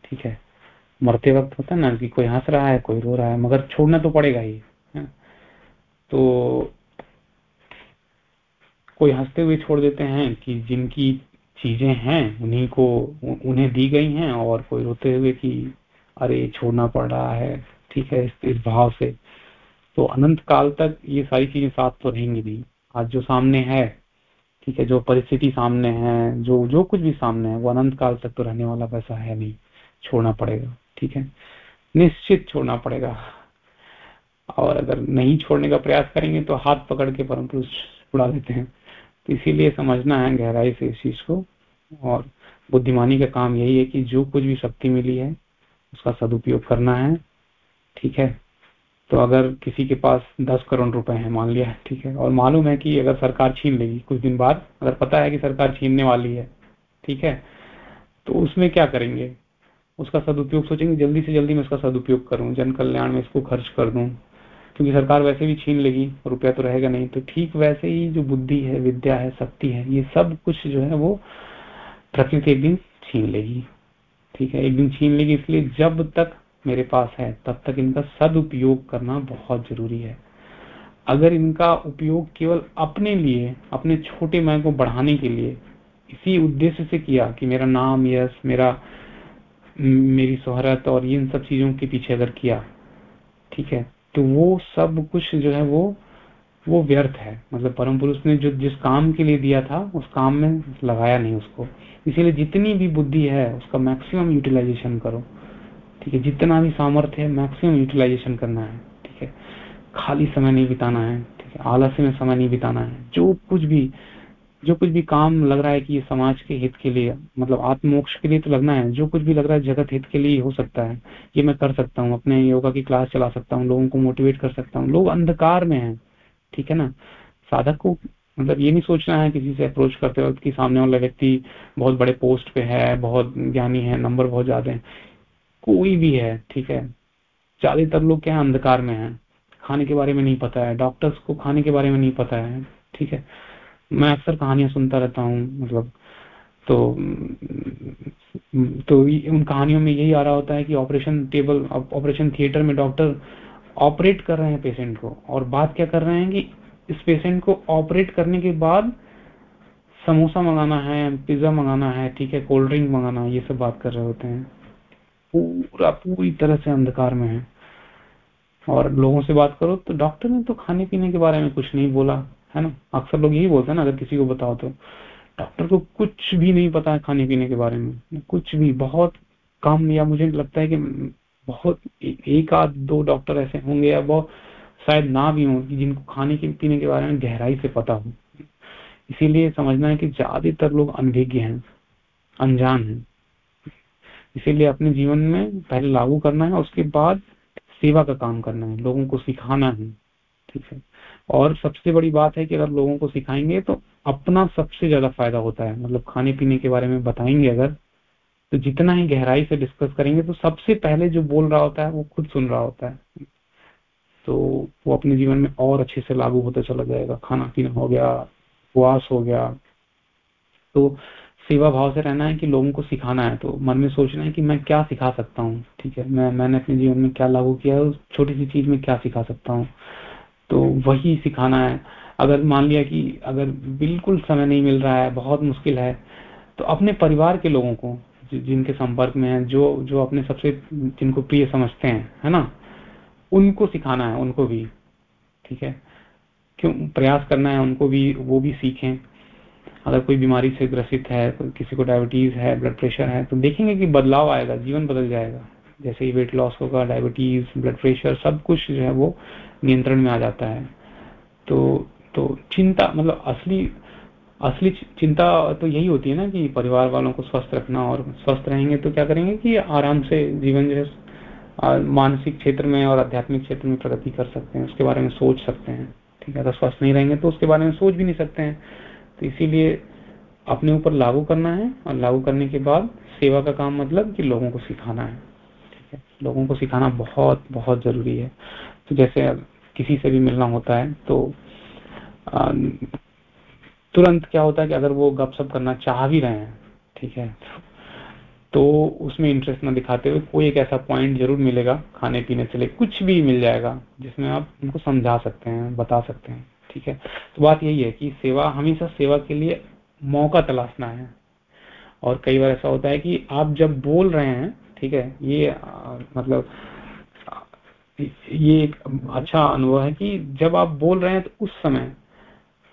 ठीक है? मरते वक्त होता है ना कि कोई हंस रहा है कोई रो रहा है मगर छोड़ना तो पड़ेगा ही है? तो कोई हँसते हुए छोड़ देते हैं कि जिनकी चीज़ें हैं उन्हीं को उन्हें दी गई हैं और कोई रोते हुए कि अरे छोड़ना पड़ रहा है ठीक है इस, इस भाव से। तो अनंत काल तक ये सारी चीज़ें साथ तो रहेंगी नहीं। आज जो सामने है ठीक है जो परिस्थिति सामने है जो जो कुछ भी सामने है वो अनंत काल तक तो रहने वाला वैसा है नहीं छोड़ना पड़ेगा। ठीक है? निश्चित छोड़ना पड़ेगा। और अगर नहीं छोड़ने का प्रयास करेंगे तो हाथ पकड़ के परम पुरुष उड़ा देते हैं। तो इसीलिए समझना है गहराई से इस चीज़ को। और बुद्धिमानी का काम यही है कि जो कुछ भी शक्ति मिली है, उसका सदुपयोग करना है। ठीक है? तो अगर किसी के पास दस करोड़ रुपए है, मान लिया, ठीक है? और मालूम है कि अगर सरकार छीन लेगी, कुछ दिन बाद, अगर पता है कि सरकार छीनने वाली है, ठीक है? तो उसमें क्या करेंगे? उसका सदुपयोग सोचेंगे, जल्दी से जल्दी मैं इसका सदुपयोग करूँ जन कल्याण में इसको खर्च कर दूँ। क्योंकि सरकार वैसे भी छीन लेगी, रुपया तो रहेगा नहीं तो ठीक वैसे ही जो बुद्धि है, विद्या है, शक्ति है, ये सब कुछ जो है वो प्रकृति एक दिन छीन लेगी। ठीक है, एक दिन छीन लेगी, इसलिए जब तक मेरे पास है, तब तक इनका सदुपयोग करना बहुत ज़रूरी है। अगर इनका उपयोग केवल अपने लिए, अपने छोटे मैं को बढ़ाने के लिए इसी उद्देश्य से किया कि मेरा नाम, यश, मेरा मेरी शोहरत और इन सब चीज़ों के पीछे अगर किया, ठीक है तो वो सब कुछ जो है वो वो व्यर्थ है। मतलब परम पुरुष ने जो, जिस काम के लिए दिया था, उस काम में लगाया नहीं उसको। इसीलिए जितनी भी बुद्धि है, उसका मैक्सिमम यूटिलाइजेशन करो। ठीक है, जितना भी सामर्थ्य है मैक्सिमम यूटिलाइजेशन करना है, ठीक है। खाली समय नहीं बिताना है, ठीक है, आलस्य में समय नहीं बिताना है, जो कुछ भी जो कुछ भी काम लग रहा है कि समाज के हित के लिए मतलब आत्मोक्ष के लिए तो लगना है, जो कुछ भी लग रहा है जगत हित के लिए हो सकता है। ये मैं कर सकता हूँ, अपने योगा की क्लास चला सकता हूँ, लोगों को मोटिवेट कर सकता हूँ। लोग अंधकार में है, ठीक है ना? साधक को मतलब ये नहीं सोचना है किसी से अप्रोच करते वक्त कि सामने वाला व्यक्ति बहुत बड़े पोस्ट पे है, बहुत ज्ञानी है नंबर बहुत ज़्यादा है। कोई भी है, ठीक है? ज़्यादातर लोग क्या अंधकार में है। खाने के बारे में नहीं पता है डॉक्टर्स को खाने के बारे में नहीं पता है, ठीक है? मैं अक्सर कहानियाँ सुनता रहता हूँ मतलब तो तो उन कहानियों में यही आ रहा होता है कि ऑपरेशन टेबल, ऑपरेशन थिएटर में डॉक्टर ऑपरेट कर रहे हैं पेशेंट को, और बात क्या कर रहे हैं कि इस पेशेंट को ऑपरेट करने के बाद समोसा मंगाना है, पिज्जा मंगाना है, ठीक है, कोल्ड ड्रिंक मंगाना है, ये सब बात कर रहे होते हैं। पूरा, पूरी तरह से अंधकार में है। और लोगों से बात करो तो डॉक्टर ने तो खाने पीने के बारे में कुछ नहीं बोला। है ना? अक्सर लोग यही बोलते हैं ना, अगर किसी को बताओ तो। डॉक्टर को कुछ भी नहीं पता है खाने पीने के बारे में। कुछ भी, बहुत कम या मुझे लगता है कि बहुत एक आध दो डॉक्टर ऐसे होंगे या बहुत, शायद ना भी हो जिनको खाने के, पीने के बारे में गहराई से पता हो। इसीलिए समझना है कि ज़्यादातर लोग अनभिज्ञ हैं, अनजान हैं। इसीलिए अपने जीवन में पहले लागू करना है, उसके बाद सेवा का काम करना है, लोगों को सिखाना है। ठीक है? और सबसे बड़ी बात है कि अगर लोगों को सिखाएँगे तो अपना सबसे ज़्यादा फ़ायदा होता है। मतलब खाने पीने के बारे में बताएँगे अगर तो जितना ही गहराई से डिस्कस करेंगे तो सबसे पहले जो बोल रहा होता है वो खुद सुन रहा होता है। तो वो अपने जीवन में और अच्छे से लागू होता चला जाएगा। खाना पीना हो गया, उपवास हो गया तो सेवा भाव से रहना है कि लोगों को सिखाना है। तो मन में सोचना है कि मैं क्या सिखा सकता हूँ, ठीक है? मैं, मैंने अपने जीवन में क्या लागू किया है उस छोटी सी चीज़ में क्या सिखा सकता हूँ? तो वही सिखाना है। अगर मान लिया कि अगर बिल्कुल समय नहीं मिल रहा है, बहुत मुश्किल है तो अपने परिवार के लोगों को जिनके संपर्क में है, जो जो अपने सबसे, जिनको प्रिय समझते हैं, है ना, उनको सिखाना है, उनको भी, ठीक है? क्यों, प्रयास करना है, उनको भी, वो भी सीखें। अगर कोई बीमारी से ग्रसित है किसी को डायबिटीज़ है, ब्लड प्रेशर है तो देखेंगे कि बदलाव आएगा, जीवन बदल जाएगा। जैसे ही वेट लॉस होगा डायबिटीज़ ब्लड प्रेशर सब कुछ जो है वो नियंत्रण में आ जाता है। तो तो चिंता मतलब असली असली चिंता तो यही होती है ना कि परिवार वालों को स्वस्थ रखना और स्वस्थ रहेंगे तो क्या करेंगे कि आराम से जीवन जो है मानसिक क्षेत्र में और आध्यात्मिक क्षेत्र में प्रगति कर सकते हैं, उसके बारे में सोच सकते हैं। ठीक है, अगर स्वस्थ नहीं रहेंगे तो उसके बारे में सोच भी नहीं सकते हैं। तो इसीलिए अपने ऊपर लागू करना है और लागू करने के बाद सेवा का काम मतलब कि लोगों को सिखाना है है। लोगों को सिखाना बहुत बहुत ज़रूरी है। तो जैसे किसी से भी मिलना होता है तो तुरंत क्या होता है कि अगर वो गपशप करना चाह भी रहे हैं, ठीक है तो उसमें इंटरेस्ट ना दिखाते हुए कोई एक ऐसा पॉइंट ज़रूर मिलेगा खाने पीने से लेकर कुछ भी मिल जाएगा, जिसमें आप उनको समझा सकते हैं, बता सकते हैं, ठीक है। तो बात यही है कि सेवा, हमेशा सेवा के लिए मौका तलाशना है। और कई बार ऐसा होता है कि आप जब बोल रहे हैं ठीक है? ये मतलब ये एक अच्छा अनुभव है कि जब आप बोल रहे हैं तो उस समय,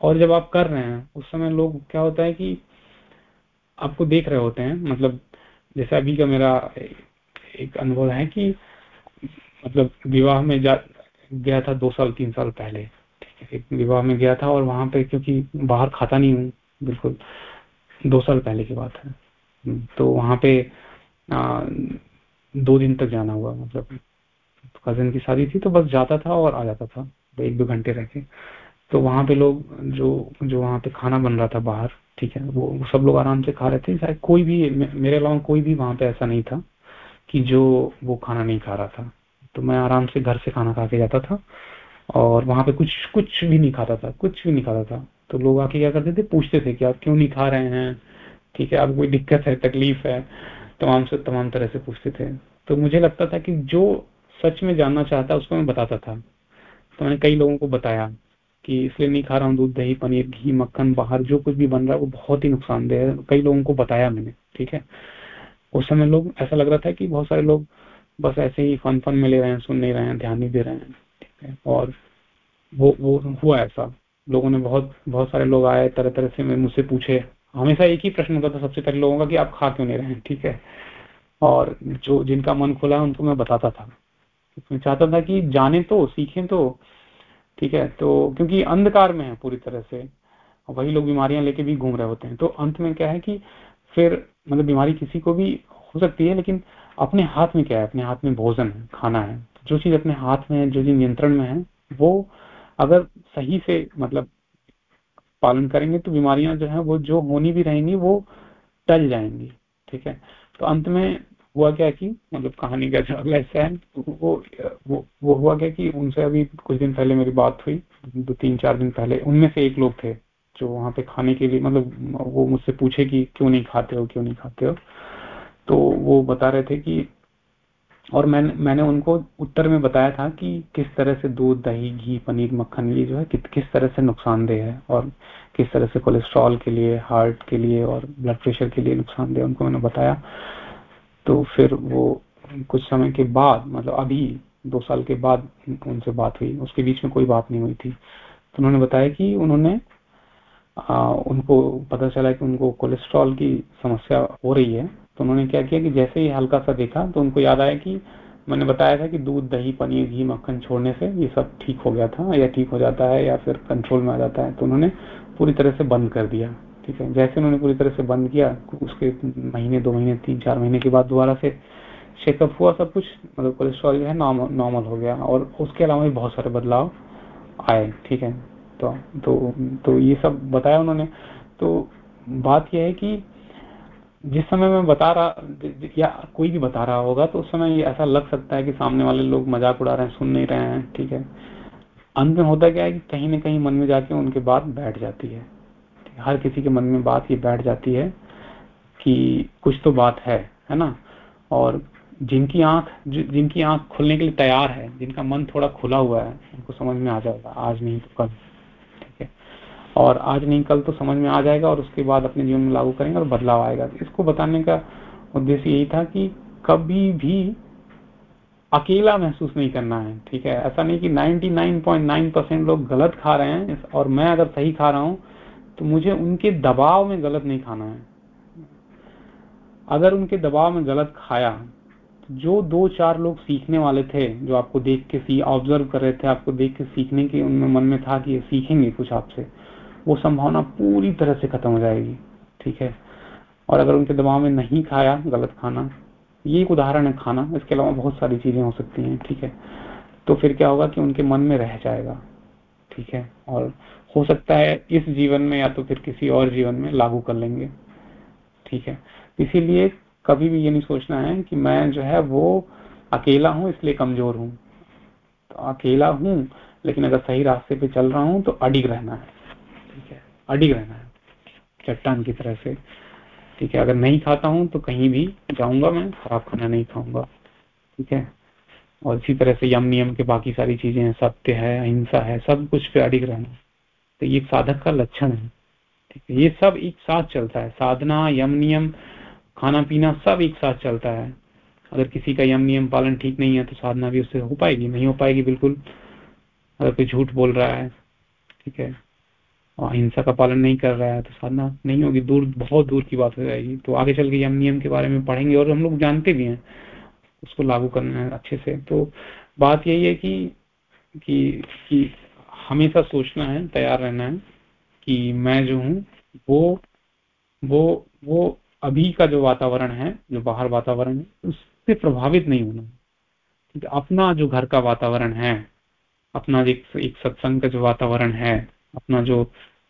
और जब आप कर रहे हैं, उस समय लोग क्या होता है कि आपको देख रहे होते हैं। मतलब जैसे अभी का मेरा एक अनुभव है कि मतलब विवाह में जा, गया था दो साल, तीन साल पहले, ठीक है? एक विवाह में गया था और वहाँ पे क्योंकि बाहर खाता नहीं हूँ, बिल्कुल, दो साल पहले की बात है। तो वहाँ पे दो दिन तक जाना हुआ मतलब कजिन की शादी थी तो बस जाता था और आ जाता था एक दो घंटे रह के। तो वहाँ पे लोग जो जो वहाँ पे खाना बन रहा था बाहर ठीक है वो, सब लोग आराम से खा रहे थे। शायद कोई भी मेरे अलावा कोई भी वहाँ पे ऐसा नहीं था कि जो वो खाना नहीं खा रहा था। तो मैं आराम से घर से खाना खा के जाता था और वहाँ पे कुछ कुछ भी नहीं खाता था कुछ भी नहीं खाता था। तो लोग आके क्या करते थे पूछते थे कि आप क्यों नहीं खा रहे हैं ठीक है आप कोई दिक्कत है तकलीफ़ है तमाम से तमाम तरह से पूछते थे। तो मुझे लगता था कि जो सच में जानना चाहता, उसको मैं बताता था। तो मैंने कई लोगों को बताया कि इसलिए नहीं खा रहा हूँ दूध, दही, पनीर, घी, मक्खन, बाहर जो कुछ भी बन रहा है, वो बहुत ही नुकसानदेह है। कई लोगों को बताया मैंने, ठीक है? उस समय लोग, ऐसा लग रहा था कि बहुत सारे लोग बस ऐसे ही फन फन में ले रहे हैं, सुन नहीं रहे हैं, ध्यान नहीं दे रहे हैं, ठीक है? और वो वो हुआ ऐसा। लोगों ने बहुत बहुत सारे लोग आए तरह तरह से मुझसे पूछे। हमेशा एक ही प्रश्न होता था सबसे पहले लोगों का कि आप खा क्यों नहीं रहे हैं, ठीक है? और जो, जिनका मन खुला है, उनको मैं बताता था। मैं चाहता था कि जाने तो सीखें तो ठीक है? तो क्योंकि अंधकार में है पूरी तरह से वही लोग बीमारियाँ लेके भी घूम रहे होते हैं। तो अंत में क्या है कि फिर मतलब बीमारी किसी को भी हो सकती है, लेकिन अपने हाथ में क्या है? अपने हाथ में भोजन है, खाना है। जो चीज़ अपने हाथ में है, जो चीज़ नियंत्रण में है, वो अगर सही से मतलब पालन करेंगे तो बीमारियाँ जो है वो जो होनी भी रहेंगी वो टल जाएँगी, ठीक है? तो अंत में हुआ क्या कि मतलब कहानी का जो अगला हिस्सा है, वो वो वो हुआ क्या कि उनसे अभी कुछ दिन पहले मेरी बात हुई, दो तीन चार दिन पहले, उनमें से एक लोग थे जो वहाँ पे खाने के लिए मतलब वो मुझसे पूछे कि क्यों नहीं खाते हो, क्यों नहीं खाते हो? तो वो बता रहे थे कि और मैंने मैंने उनको उत्तर में बताया था कि किस तरह से दूध दही घी पनीर मक्खन ये जो है कि, किस तरह से नुकसानदेह है और किस तरह से कोलेस्ट्रॉल के लिए हार्ट के लिए और ब्लड प्रेशर के लिए नुकसानदेह उनको मैंने बताया। तो फिर वो कुछ समय के बाद मतलब अभी दो साल के बाद उनसे बात हुई। उसके बीच में कोई बात नहीं हुई थी। तो उन्होंने बताया कि उन्होंने आ, उनको पता चला कि उनको कोलेस्ट्रॉल की समस्या हो रही है। तो उन्होंने क्या किया कि जैसे ही हल्का सा देखा तो उनको याद आया कि मैंने बताया था कि दूध, दही, पनीर, घी, मक्खन छोड़ने से ये सब ठीक हो गया था या ठीक हो जाता है या फिर कंट्रोल में आ जाता है। तो उन्होंने पूरी तरह से बंद कर दिया, ठीक है? जैसे उन्होंने पूरी तरह से बंद किया, उसके महीने, दो महीने, तीन, चार महीने के बाद दोबारा से चेकअप हुआ सब कुछ मतलब कोलेस्ट्रॉल जो है नॉर्मल हो गया और उसके अलावा भी बहुत सारे बदलाव आए, ठीक है? तो तो तो ये सब बताया उन्होंने। तो बात यह है कि जिस समय मैं बता रहा या कोई भी बता रहा होगा तो उस समय ऐसा लग सकता है कि सामने वाले लोग मज़ाक उड़ा रहे हैं, सुन नहीं रहे हैं, ठीक है। अंत में होता क्या है कि कहीं ना कहीं मन में जाके उनके बात बैठ जाती है। हर किसी के मन में बात ये बैठ जाती है कि कुछ तो बात है है ना? और जिनकी आँख जिनकी आँख खुलने के लिए तैयार है, जिनका मन थोड़ा खुला हुआ है, उनको समझ में आ जाएगा आज नहीं तो कल। और आज नहीं, कल तो समझ में आ जाएगा और उसके बाद अपने जीवन में लागू करेंगे और बदलाव आएगा। इसको बताने का उद्देश्य यही था कि कभी भी अकेला महसूस नहीं करना है, ठीक है? ऐसा नहीं कि 99.9 परसेंट लोग गलत खा रहे हैं और मैं अगर सही खा रहा हूँ तो मुझे उनके दबाव में गलत नहीं खाना है। अगर उनके दबाव में गलत खाया तो जो दो चार लोग सीखने वाले थे, जो आपको देख के सी, ऑब्ज़र्व कर रहे थे, आपको देख के सीखने के उनमें मन में था कि ये सीखेंगे कुछ आपसे वो संभावना पूरी तरह से खत्म हो जाएगी, ठीक है? और अगर उनके दबाव में नहीं खाया गलत खाना, ये एक उदाहरण है खाना, इसके अलावा बहुत सारी चीज़ें हो सकती हैं, ठीक है? तो फिर क्या होगा कि उनके मन में रह जाएगा, ठीक है? और हो सकता है इस जीवन में या तो फिर किसी और जीवन में लागू कर लेंगे, ठीक है? इसीलिए कभी भी ये नहीं सोचना है कि मैं जो है वो अकेला हूँ, इसलिए कमज़ोर हूँ। तो अकेला हूँ, लेकिन अगर सही रास्ते पे चल रहा हूँ तो अडिग रहना है। अडिग रहना है, चट्टान की तरह से। ठीक है, अगर नहीं खाता हूँ तो कहीं भी जाऊँगा मैं, खराब खाना नहीं खाऊँगा। ठीक है? और इसी तरह से यम नियम के बाकी सारी चीज़ें हैं, सत्य है, अहिंसा है, सब कुछ पे अडिग रहना। तो ये साधक का लक्षण है। ठीक है, ये सब एक साथ चलता है। साधना, यम नियम, खाना पीना सब एक साथ चलता है। अगर किसी का यम नियम पालन ठीक नहीं है तो साधना भी उससे हो पाएगी, नहीं हो पाएगी बिल्कुल। अगर कोई झूठ बोल रहा है, ठीक है? अहिंसा का पालन नहीं कर रहा है तो साधना नहीं होगी। दूर बहुत दूर की बात हो जाएगी। तो आगे चल के यम नियम के बारे में पढ़ेंगे और हम लोग जानते भी हैं उसको लागू करना है अच्छे से। तो बात यही है कि कि, कि हमेशा सोचना है तैयार रहना है कि मैं जो हूँ वो वो वो अभी का जो वातावरण है जो बाहर वातावरण है उससे प्रभावित नहीं होना है। अपना जो घर का वातावरण है अपना एक, एक सत्संग का जो वातावरण है अपना जो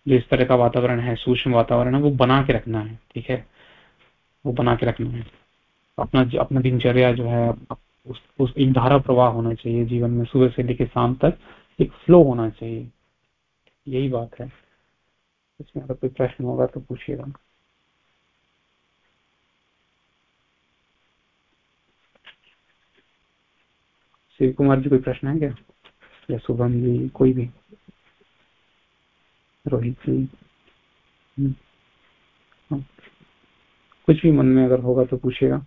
जो इस तरह का वातावरण है सूक्ष्म वातावरण है वो बना के रखना है ठीक है? वो बना के रखना है। अपना अपना दिनचर्या जो है उस, उस एक धारा प्रवाह होना चाहिए जीवन में सुबह से लेकर शाम तक एक फ्लो होना चाहिए। यही बात है। इसमें अगर कोई प्रश्न होगा तो पूछिएगा। शिव कुमार जी कोई प्रश्न है क्या? या शुभम जी कोई भी? रोहित जी। हम्म। हाँ। कुछ भी मन में अगर होगा तो पूछेगा।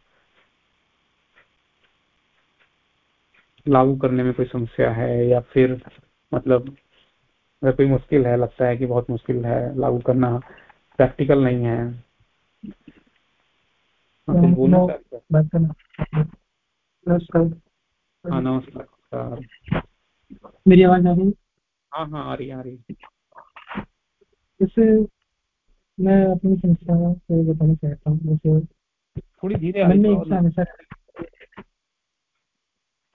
लागू करने में कोई समस्या है या फिर मतलब अगर कोई मुश्किल है लगता है कि बहुत मुश्किल है लागू करना प्रैक्टिकल नहीं है। हाँ, हाँ? नमस्कार। मेरी आवाज़ आ रही हाँ? हाँ आ रही आ रही जैसे मैं अपनी समस्या को बताना चाहता हूँ जैसे थोड़ी धीरे मन में इच्छा हमेशा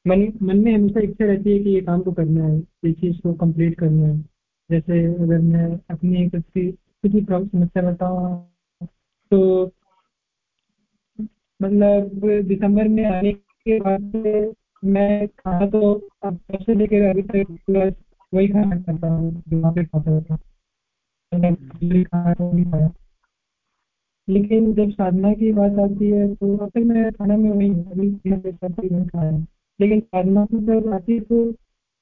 मन मन में हमेशा इच्छा रहती है कि ये काम को करना है ये चीज़ को कंप्लीट करना है। जैसे अगर मैं अपनी कुछ की कुछ भी समस्या बताऊँ तो मतलब दिसंबर में आने के बाद मैं खाना तो अब से लेकर अभी तक वही खाना खाता हूँ जो वहाँ पे खाता था लेकिन जब साधना की बात आती है तो असल में खाना में वही अभी नहीं खाया है। लेकिन साधना की जब आती है तो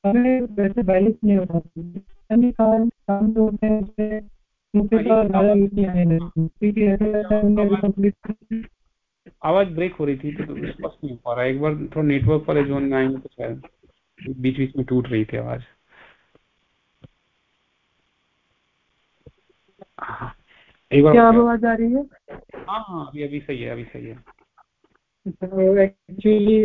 हमें वैसे बैलेंस नहीं हो पाती। काम काम जो होते हैं उससे तो है आवाज़ ब्रेक हो रही थी तो स्पष्ट नहीं हो पा रहा। एक बार थोड़ा नेटवर्क वाले जोन में आएँगे तो शायद बीच बीच में टूट रही थी आवाज़ हाँ एक बार क्या आवाज़ आ रही है? हाँ हाँ अभी अभी सही है अभी सही है। एक्चुअली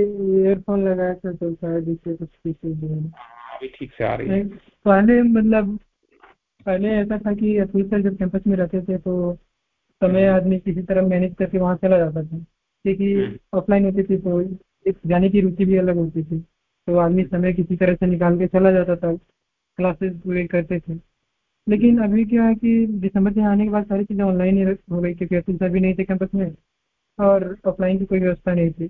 ईयरफोन लगाया था तो शायद इससे कुछ हाँ, अभी ठीक से आ रही है। पहले मतलब पहले ऐसा था कि अफीसर जब कैंपस में रहते थे तो समय हम्म। आदमी किसी तरह मैनेज करके वहाँ चला जाता था। क्योंकि हम्म। ऑफलाइन होती थी तो एक जाने की रुचि भी अलग होती थी। तो आदमी समय किसी तरह से निकाल के चला जाता था। क्लासेस पूरे करते थे। लेकिन अभी क्या है कि दिसंबर से आने के बाद सारी चीज़ें ऑनलाइन ही हो गई, क्योंकि अफीसर भी नहीं थे कैंपस में और ऑफलाइन की कोई व्यवस्था नहीं थी।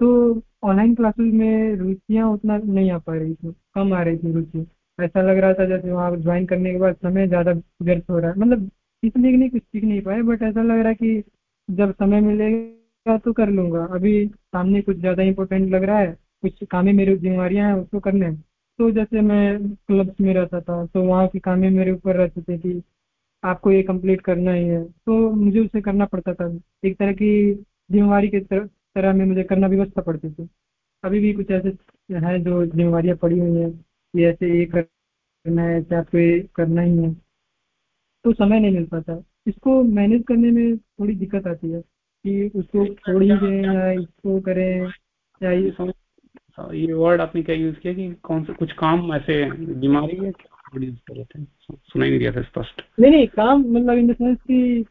तो ऑनलाइन क्लासेस में रुचियाँ उतना नहीं आ पा रही थी, कम आ रही थी रुचि। ऐसा लग रहा था जैसे वहाँ ज्वाइन करने के बाद समय ज़्यादा व्यर्थ हो रहा है। मतलब इसलिए नहीं, कुछ सीख नहीं पाए बट ऐसा लग रहा है कि जब समय मिलेगा तो कर लूँगा। अभी सामने कुछ ज़्यादा इंपॉर्टेंट लग रहा है, कुछ कामें मेरी जिम्मेवारियाँ हैं, उसको करने हैं। तो जैसे मैं क्लब्स में रहता था तो वहाँ की कामें मेरे ऊपर रहते थे कि आपको ये कंप्लीट करना ही है। तो मुझे उसे करना पड़ता था। एक तरह की जिम्मेवारी के तरह तरह में मुझे करना व्यवस्था पड़ती थी। अभी भी कुछ ऐसे हैं जो जिम्मेवारियाँ पड़ी हुई हैं कि ऐसे ये करना है, ऐसे आपको ये करना ही है। तो समय नहीं मिल पाता। इसको मैनेज करने में थोड़ी दिक्कत आती है कि उसको छोड़ ही दें या इसको करें या ये हाँ, ये वर्ड आपने क्या यूज़ किया कि कौन से कुछ काम ऐसे बीमारी है यूज़ कर रहे थे सुनाई नहीं दिया था स्पष्ट। नहीं नहीं काम मतलब इन द सेंस कि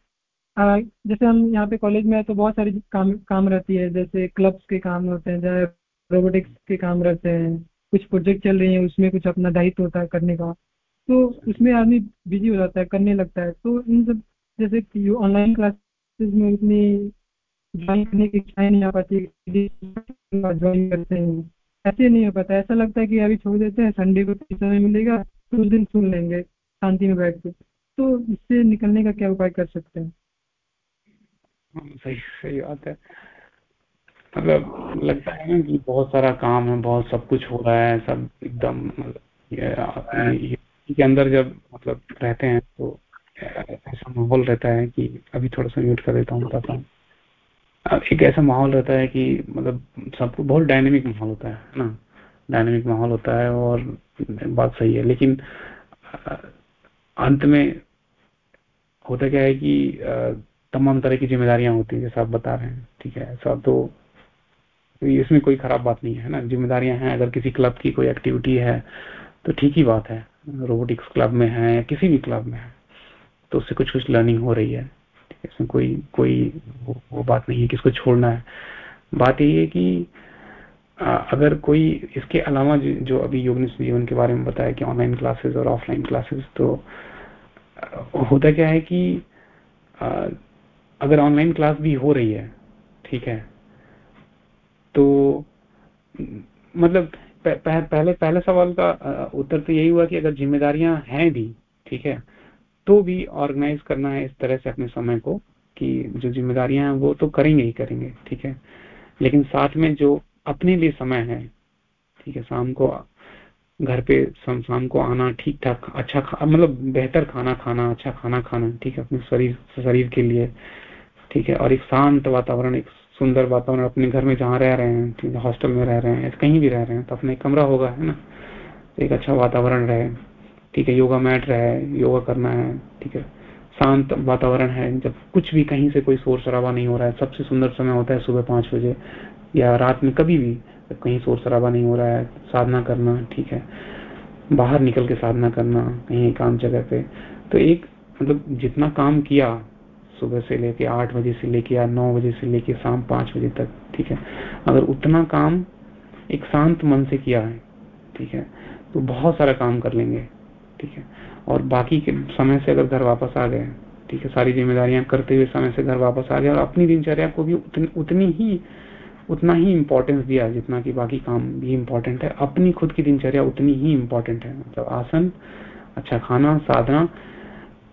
जैसे हम यहाँ पे कॉलेज में तो बहुत सारी काम काम रहती है। जैसे क्लब्स के काम होते हैं जैसे रोबोटिक्स के काम रहते हैं। कुछ प्रोजेक्ट चल रही है उसमें कुछ अपना दायित्व होता है करने का। तो उसमें आदमी बिज़ी हो जाता है करने लगता है। तो इन सब जैसे ऑनलाइन क्लासेस में उतनी ज्वाइन करने की इच्छाएँ नहीं आ पाती। ज्वाइन करते हैं ऐसे नहीं हो पाता ऐसा लगता है कि अभी छोड़ देते हैं संडे को समय मिलेगा तो उस दिन सुन लेंगे शांति में बैठ के। तो इससे निकलने का क्या उपाय कर सकते हैं? हाँ, सही सही बात है। मतलब लगता है ना कि बहुत सारा काम है बहुत सब कुछ हो रहा है सब एकदम मतलब के अंदर जब मतलब रहते हैं तो ऐसा माहौल रहता है कि अभी थोड़ा सा म्यूट कर देता हूँ बताता हूँ। एक ऐसा माहौल रहता है कि मतलब सबको बहुत डायनेमिक माहौल होता है ना? डायनेमिक माहौल होता है और बात सही है, लेकिन अंत में होता क्या है कि तमाम तरह की जिम्मेदारियाँ होती हैं, जैसे आप बता रहे हैं, ठीक है? सब तो इसमें कोई खराब बात नहीं है ना? जिम्मेदारियाँ हैं, अगर किसी क्लब की कोई एक्टिविटी है तो ठीक ही बात है। रोबोटिक्स क्लब में है या किसी भी क्लब में है तो उससे कुछ कुछ लर्निंग हो रही है। इसमें कोई कोई वो, वो बात नहीं है कि इसको छोड़ना है। बात यही है कि अगर कोई इसके अलावा जो, अभी योग जीवन के बारे में बताया कि ऑनलाइन क्लासेस और ऑफलाइन क्लासेस तो होता क्या है कि अगर ऑनलाइन क्लास भी हो रही है ठीक है तो मतलब पह, पह, पहले पहले सवाल का उत्तर तो यही हुआ कि अगर जिम्मेदारियाँ हैं भी ठीक है तो भी ऑर्गेनाइज करना है इस तरह से अपने समय को कि जो जिम्मेदारियाँ हैं वो तो करेंगे ही करेंगे, ठीक है? लेकिन साथ में जो अपने लिए समय है, ठीक है, शाम को घर पे शाम को आना ठीक ठाक अच्छा मतलब बेहतर खाना खाना अच्छा खाना खाना, ठीक है, अपने शरीर शरीर के लिए, ठीक है? और एक शांत वातावरण, एक सुंदर वातावरण, अपने घर में जहाँ रह रहे हैं है, हॉस्टल में रह रहे हैं, कहीं भी रह रहे हैं तो अपना एक कमरा होगा, है ना? तो एक अच्छा वातावरण रहे। ठीक है योगा मैट है योगा करना है, ठीक है। शांत वातावरण है, जब कुछ भी कहीं से कोई शोर शराबा नहीं हो रहा है, सबसे सुंदर समय होता है सुबह पाँच बजे, या रात में कभी भी कहीं शोर शराबा नहीं हो रहा है, साधना करना, ठीक है। बाहर निकल के साधना करना, कहीं काम जगह पे। तो एक मतलब जितना काम किया सुबह से लेके आठ बजे से लेके या नौ बजे से लेके शाम पाँच बजे तक, ठीक है। अगर उतना काम एक शांत मन से किया है, ठीक है तो बहुत सारा काम कर लेंगे। ठीक है। और बाकी के समय से अगर घर वापस आ गए ठीक है सारी जिम्मेदारियाँ करते हुए समय से घर वापस आ गए और अपनी दिनचर्या को भी उतनी, उतनी ही उतना ही इम्पोर्टेंस दिया जितना कि बाकी काम भी इम्पोर्टेंट है। अपनी खुद की दिनचर्या उतनी ही इम्पोर्टेंट है। मतलब आसन अच्छा खाना साधना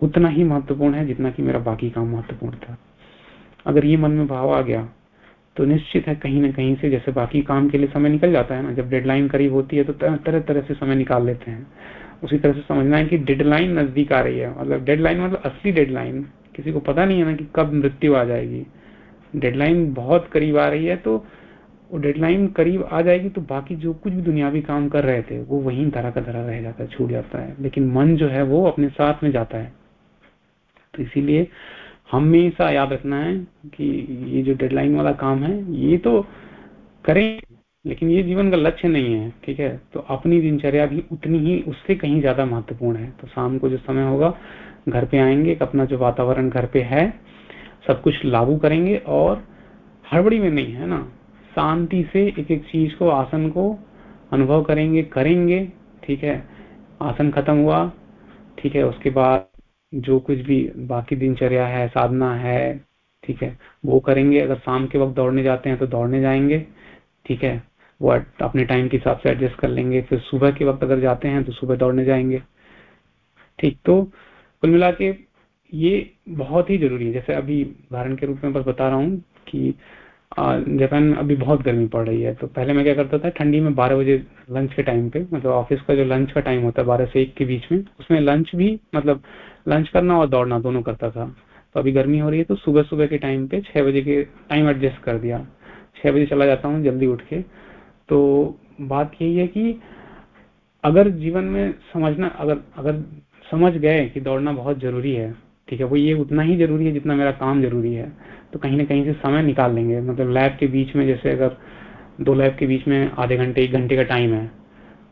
उतना ही महत्वपूर्ण है जितना कि मेरा बाकी काम महत्वपूर्ण था। अगर ये मन में भाव आ गया तो निश्चित है कहीं ना कहीं से जैसे बाकी काम के लिए समय निकल जाता है ना जब डेडलाइन करीब होती है तो तरह तरह से समय निकाल लेते हैं। उसी तरह से समझना है कि डेडलाइन नज़दीक आ रही है। मतलब डेडलाइन मतलब असली डेडलाइन किसी को पता नहीं है ना कि कब मृत्यु आ जाएगी। डेडलाइन बहुत करीब आ रही है तो वो डेडलाइन करीब आ जाएगी तो बाकी जो कुछ भी दुनियावी काम कर रहे थे, वो वहीं धरा का धरा रह जाता है, छूट जाता है। लेकिन मन जो है वो अपने साथ में जाता है। तो इसीलिए हमेशा याद रखना है कि ये जो डेडलाइन वाला काम है, ये तो करें। लेकिन ये जीवन का लक्ष्य नहीं है, ठीक है? तो अपनी दिनचर्या भी उतनी ही उससे कहीं ज़्यादा महत्वपूर्ण है। तो शाम को जो समय होगा, घर पे आएँगे अपना जो वातावरण घर पे है, सब कुछ लागू करेंगे और हड़बड़ी में नहीं है ना? शांति से एक एक चीज़ को, आसन को अनुभव करेंगे करेंगे, ठीक है? आसन खत्म हुआ, ठीक है? उसके बाद जो कुछ भी बाकी दिनचर्या है, साधना है, ठीक है? वो करेंगे। अगर शाम के वक्त दौड़ने जाते हैं तो दौड़ने जाएँगे, ठीक है? वो अपने टाइम के हिसाब से एडजस्ट कर लेंगे। फिर सुबह के वक्त अगर जाते हैं तो सुबह दौड़ने जाएँगे। ठीक तो कुल मिला के ये बहुत ही ज़रूरी है। जैसे अभी उदाहरण के रूप में बस बता रहा हूँ कि जापान अभी बहुत गर्मी पड़ रही है। तो पहले मैं क्या करता था, ठंडी में बारह बजे लंच के टाइम पे मतलब ऑफ़िस का जो लंच का टाइम होता है बारह से एक के बीच में, उसमें लंच भी मतलब लंच करना और दौड़ना दोनों करता था। तो अभी गर्मी हो रही है तो सुबह सुबह के टाइम पे छह बजे के टाइम एडजस्ट कर दिया। छह बजे चला जाता हूँ जल्दी उठ के। तो बात यही है कि अगर जीवन में समझना, अगर अगर समझ गए कि दौड़ना बहुत ज़रूरी है, ठीक है, वो ये उतना ही ज़रूरी है जितना मेरा काम ज़रूरी है तो कहीं ना कहीं से समय निकाल लेंगे। मतलब लैब के बीच में जैसे अगर दो लैब के बीच में आधे घंटे, एक घंटे का टाइम है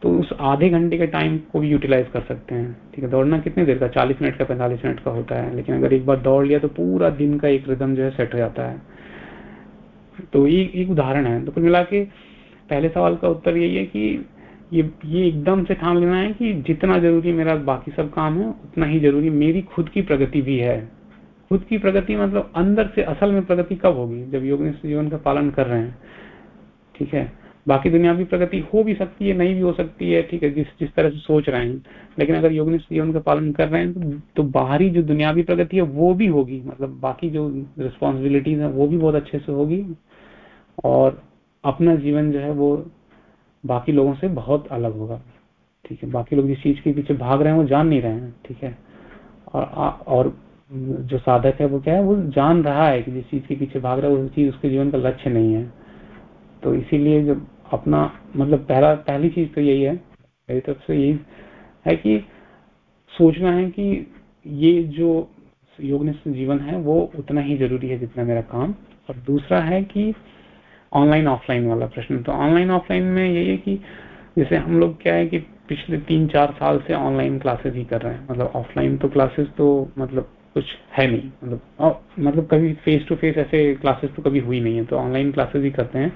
तो उस आधे घंटे के टाइम को भी यूटिलाइज कर सकते हैं। ठीक है, दौड़ना कितने देर का? चालीस मिनट का, पैंतालीस मिनट का होता है, लेकिन अगर एक बार दौड़ लिया तो पूरा दिन का एक रिदम जो है सेट हो जाता है। तो ये, एक उदाहरण है तो कुल मिला के पहले सवाल का उत्तर यही है कि ये ये एकदम से ठान लेना है कि जितना ज़रूरी मेरा बाकी सब काम है उतना ही ज़रूरी मेरी खुद की प्रगति भी है। खुद की प्रगति मतलब अंदर से असल में प्रगति कब होगी? जब योग जीवन का पालन कर रहे हैं। ठीक है? बाकी दुनिया भी प्रगति हो भी सकती है नहीं भी हो सकती है ठीक है जिस जिस तरह से सोच रहे हैं। लेकिन अगर योग जीवन का पालन कर रहे हैं तो, तो बाहरी जो दुनियावी प्रगति है वो भी होगी। मतलब बाकी जो रिस्पॉन्सिबिलिटीज है वो भी बहुत अच्छे से होगी। और अपना जीवन जो है वो बाकी लोगों से बहुत अलग होगा। ठीक है? बाकी लोग जिस चीज़ के पीछे भाग रहे हैं वो जान नहीं रहे हैं, ठीक है? और और जो साधक है वो क्या है? वो जान रहा है कि जिस चीज़ के पीछे भाग रहा है वो चीज़, उसके जीवन का लक्ष्य नहीं है। तो इसीलिए जब अपना मतलब पहला, पहली चीज़ तो यही है, मेरी तरफ़ से यही है कि सोचना है कि ये जो योगनिष्ठ जीवन है वो उतना ही ज़रूरी है जितना मेरा काम। और दूसरा है कि ऑनलाइन ऑफलाइन वाला प्रश्न। तो ऑनलाइन ऑफलाइन में यही है कि जैसे हम लोग क्या है कि पिछले तीन, चार साल से ऑनलाइन क्लासेस ही कर रहे हैं। मतलब ऑफलाइन तो क्लासेस तो मतलब कुछ है नहीं। मतलब मतलब कभी फेस टू फेस ऐसे क्लासेस तो कभी हुई नहीं है तो ऑनलाइन क्लासेस ही करते हैं।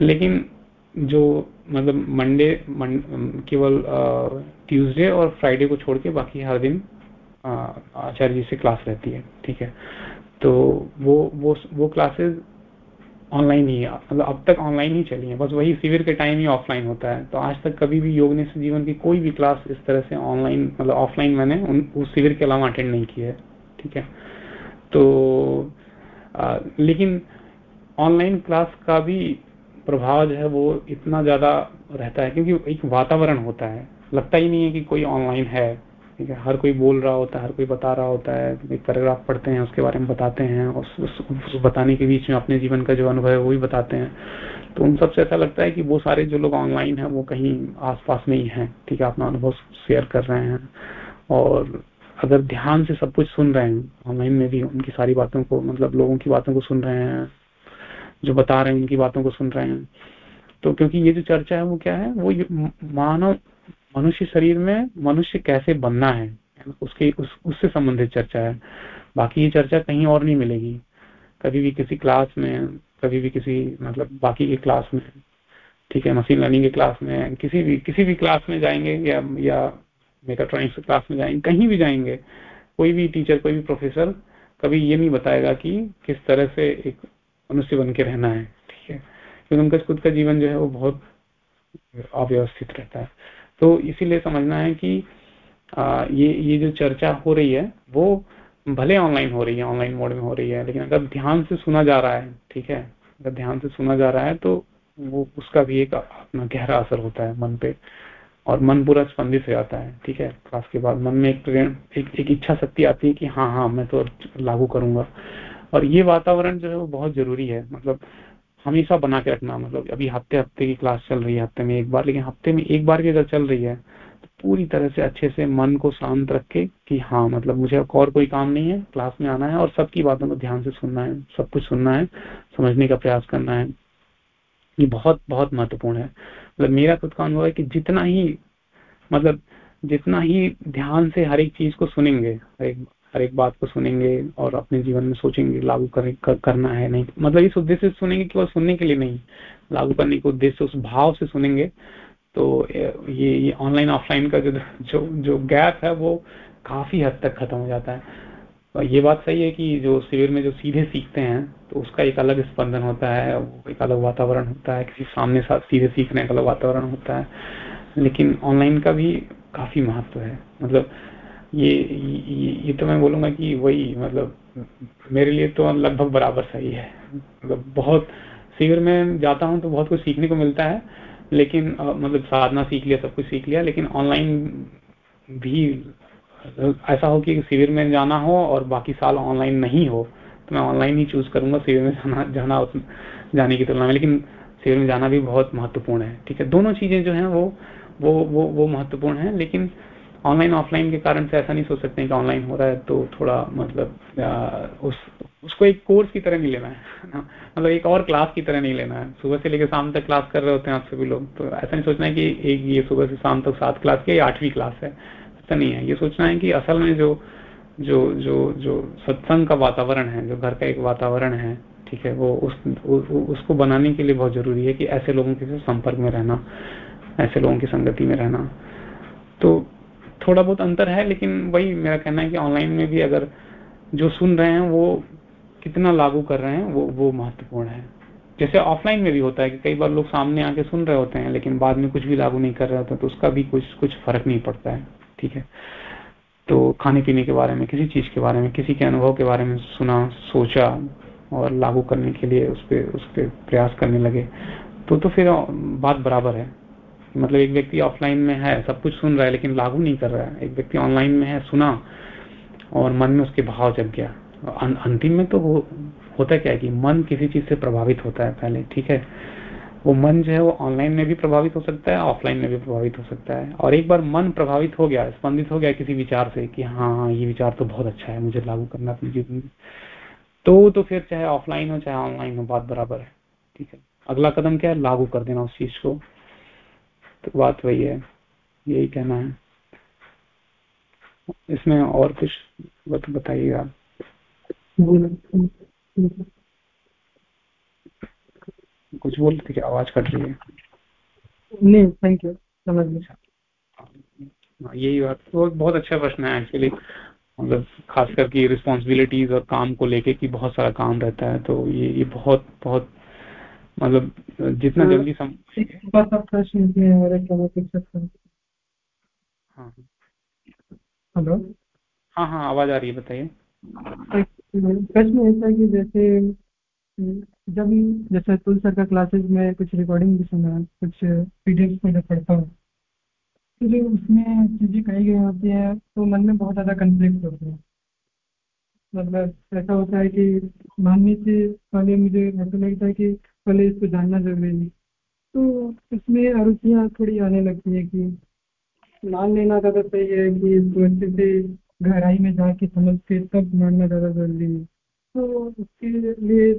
लेकिन जो मतलब मंडे केवल ट्यूसडे और फ्राइडे को छोड़ के बाकी हर दिन आचार्य जी से क्लास रहती है, ठीक है? तो वो वो वो क्लासेस ऑनलाइन ही मतलब अब तक ऑनलाइन ही चली है। बस वही शिविर के टाइम ही ऑफलाइन होता है। तो आज तक कभी भी योग जीवन की कोई भी क्लास इस तरह से ऑनलाइन मतलब ऑफलाइन मैंने उस शिविर के अलावा अटेंड नहीं किया है। ठीक है? तो आ, लेकिन ऑनलाइन क्लास का भी प्रभाव जो है वो इतना ज़्यादा रहता है क्योंकि एक वातावरण होता है। लगता ही नहीं है कि कोई ऑनलाइन है। ठीक है हर कोई बोल रहा होता है हर कोई बता रहा होता है एक पैराग्राफ पढ़ते हैं उसके बारे में बताते हैं और उस, उस, उस बताने के बीच में अपने जीवन का जो अनुभव है वो भी बताते हैं। तो उन सबसे ऐसा लगता है कि वो सारे जो लोग ऑनलाइन हैं वो कहीं आसपास में ही हैं ठीक है अपना अनुभव शेयर कर रहे हैं। और अगर ध्यान से सब कुछ सुन रहे हैं ऑनलाइन में भी उनकी सारी बातों को मतलब लोगों की बातों को सुन रहे हैं जो बता रहे हैं उनकी बातों को सुन रहे हैं। तो क्योंकि ये जो चर्चा है वो क्या है वो मानव मनुष्य शरीर में मनुष्य कैसे बनना है? उसके उस, उससे संबंधित चर्चा है। बाकी ये चर्चा कहीं और नहीं मिलेगी। कभी भी किसी क्लास में कभी भी किसी मतलब बाकी के क्लास में ठीक है मशीन लर्निंग के क्लास में किसी भी किसी भी क्लास में जाएँगे या या मेकाट्रॉनिक्स क्लास में जाएँगे कहीं भी जाएँगे कोई भी टीचर कोई भी प्रोफेसर कभी ये नहीं बताएगा कि किस तरह से एक मनुष्य बन के रहना है ठीक है? क्योंकि उनका खुद का जीवन जो है वो बहुत अव्यवस्थित रहता है। तो इसीलिए समझना है कि आ, ये ये जो चर्चा हो रही है वो भले ऑनलाइन हो रही है ऑनलाइन मोड में हो रही है लेकिन अगर ध्यान से सुना जा रहा है ठीक है अगर ध्यान से सुना जा रहा है तो वो उसका भी एक अपना गहरा असर होता है मन पे और मन पूरा स्पंदित हो जाता है ठीक है। क्लास के बाद मन में एक एक, एक इच्छा शक्ति आती है कि हाँ हाँ मैं तो लागू करूँगा। और ये वातावरण जो है वो बहुत ज़रूरी है मतलब हमेशा बना के रखना मतलब अभी हफ़्ते हफ़्ते की क्लास चल रही है, हफ़्ते में एक बार, लेकिन हफ़्ते में एक बार की अगर चल रही है तो पूरी तरह से अच्छे से मन को शांत रख के कि हाँ मतलब मुझे और कोई काम नहीं है क्लास में आना है और सबकी बातों को ध्यान से सुनना है, सब कुछ सुनना है, समझने का प्रयास करना है। ये बहुत बहुत महत्वपूर्ण है। मतलब मेरा खुद का अनुभव है कि जितना ही मतलब जितना ही ध्यान से हर एक चीज़ को सुनेंगे, हर एक हर एक बात को सुनेंगे और अपने जीवन में सोचेंगे लागू कर, कर, करना है नहीं। मतलब इस उद्देश्य से सुनेंगे केवल सुनने के लिए नहीं लागू करने के उद्देश्य उस भाव से सुनेंगे। तो ये ये ऑनलाइन ऑफलाइन का जो जो जो गैप है वो काफ़ी हद तक खत्म हो जाता है। ये बात सही है कि जो शिविर में जो सीधे सीखते हैं तो उसका एक अलग स्पंदन होता है एक अलग वातावरण होता है। किसी सामने साथ सीधे सीखने का अलग वातावरण होता है। लेकिन ऑनलाइन का भी काफ़ी महत्व है। मतलब ये ये, ये तो मैं बोलूँगा कि वही मतलब मेरे लिए तो लगभग बराबर सही है। मतलब बहुत शिविर में जाता हूँ तो बहुत कुछ सीखने को मिलता है लेकिन मतलब साधना सीख लिया सब कुछ सीख लिया लेकिन ऑनलाइन भी ऐसा हो कि शिविर में जाना हो और बाकी साल ऑनलाइन नहीं हो तो मैं ऑनलाइन ही चूज़ करूँगा शिविर में जाना जाना जाने की तुलना में। लेकिन शिविर में जाना भी बहुत महत्वपूर्ण है ठीक है? दोनों चीज़ें जो है वो वो वो वो महत्वपूर्ण है लेकिन ऑनलाइन ऑफलाइन के कारण से ऐसा नहीं सोच सकते कि ऑनलाइन हो रहा है तो थोड़ा मतलब उस उसको एक कोर्स की तरह नहीं लेना है मतलब एक और क्लास की तरह नहीं लेना है। सुबह से लेकर शाम तक क्लास कर रहे होते हैं आप सभी लोग तो ऐसा नहीं सोचना है कि एक ये सुबह से शाम तक सात क्लास की आठवीं क्लास है ऐसा नहीं है। ये सोचना है कि असल में जो जो जो जो सत्संग का वातावरण है जो घर का एक वातावरण है ठीक है वो उस उ, उसको बनाने के लिए बहुत ज़रूरी है कि ऐसे लोगों के संपर्क में रहना ऐसे लोगों की संगति में रहना। तो थोड़ा बहुत अंतर है, लेकिन वही मेरा कहना है कि ऑनलाइन में भी अगर जो सुन रहे हैं, वो कितना लागू कर रहे हैं, वो वो महत्वपूर्ण है। जैसे ऑफलाइन में भी होता है कि कई बार लोग सामने आके सुन रहे होते हैं, लेकिन बाद में कुछ भी लागू नहीं कर रहे होते तो उसका भी कुछ कुछ फ़र्क नहीं पड़ता है, ठीक है? तो खाने पीने के बारे में, किसी चीज़ के बारे में, किसी के अनुभव के बारे में सुना, सोचा और लागू करने के लिए उस पर उस पर प्रयास करने लगे तो तो फिर बात बराबर है। मतलब एक व्यक्ति ऑफलाइन में है सब कुछ सुन रहा है लेकिन लागू नहीं कर रहा है। एक व्यक्ति ऑनलाइन में है सुना और मन में उसके भाव जग गया। अं, अंतिम में तो होता क्या है कि मन किसी चीज़ से प्रभावित होता है पहले ठीक है? वो मन जो है वो ऑनलाइन में भी प्रभावित हो सकता है ऑफलाइन में भी प्रभावित हो सकता है। और एक बार मन प्रभावित हो गया स्पंदित हो गया किसी विचार से कि हाँ हाँ ये विचार तो बहुत अच्छा है मुझे लागू करना अपनी जीवन में। तो तो फिर चाहे ऑफलाइन हो चाहे ऑनलाइन हो बात बराबर है ठीक है? अगला कदम क्या है? लागू कर देना उस चीज़ को। तो बात वही है यही कहना है। इसमें और कुछ बत, बताइए आप कुछ बोलते क्या आवाज़ कट रही है? नहीं थैंक यू समझ लिया हाँ, यही बात। तो बहुत अच्छा प्रश्न है एक्चुअली मतलब खास करके रिस्पॉन्सिबिलिटीज और काम को लेके कि बहुत सारा काम रहता है तो ये ये बहुत बहुत मतलब जितना हाँ, जल्दी सम हाँ हेलो। हाँ हाँ आवाज़ आ रही है बताइए। प्रश्न ऐसा कि जैसे जब जैसे तुल सर का क्लासेस में कुछ रिकॉर्डिंग भी सुना कुछ पीडीएफ में जब पढ़ता हूँ तो जो उसमें चीज़ें कही गई होती है तो मन में बहुत ज़्यादा कंफ्लिक्ट होते हैं। मतलब ऐसा होता है कि मानने से पहले मुझे ऐसा लगता है कि पहले इसको जानना ज़रूरी है तो इसमें अरुचियाँ थोड़ी आने लगती है कि मान लेना ज़्यादा सही है कि इसको अच्छे से गहराई में जाके समझ के तब मानना ज़्यादा ज़रूरी है तो उसके लिए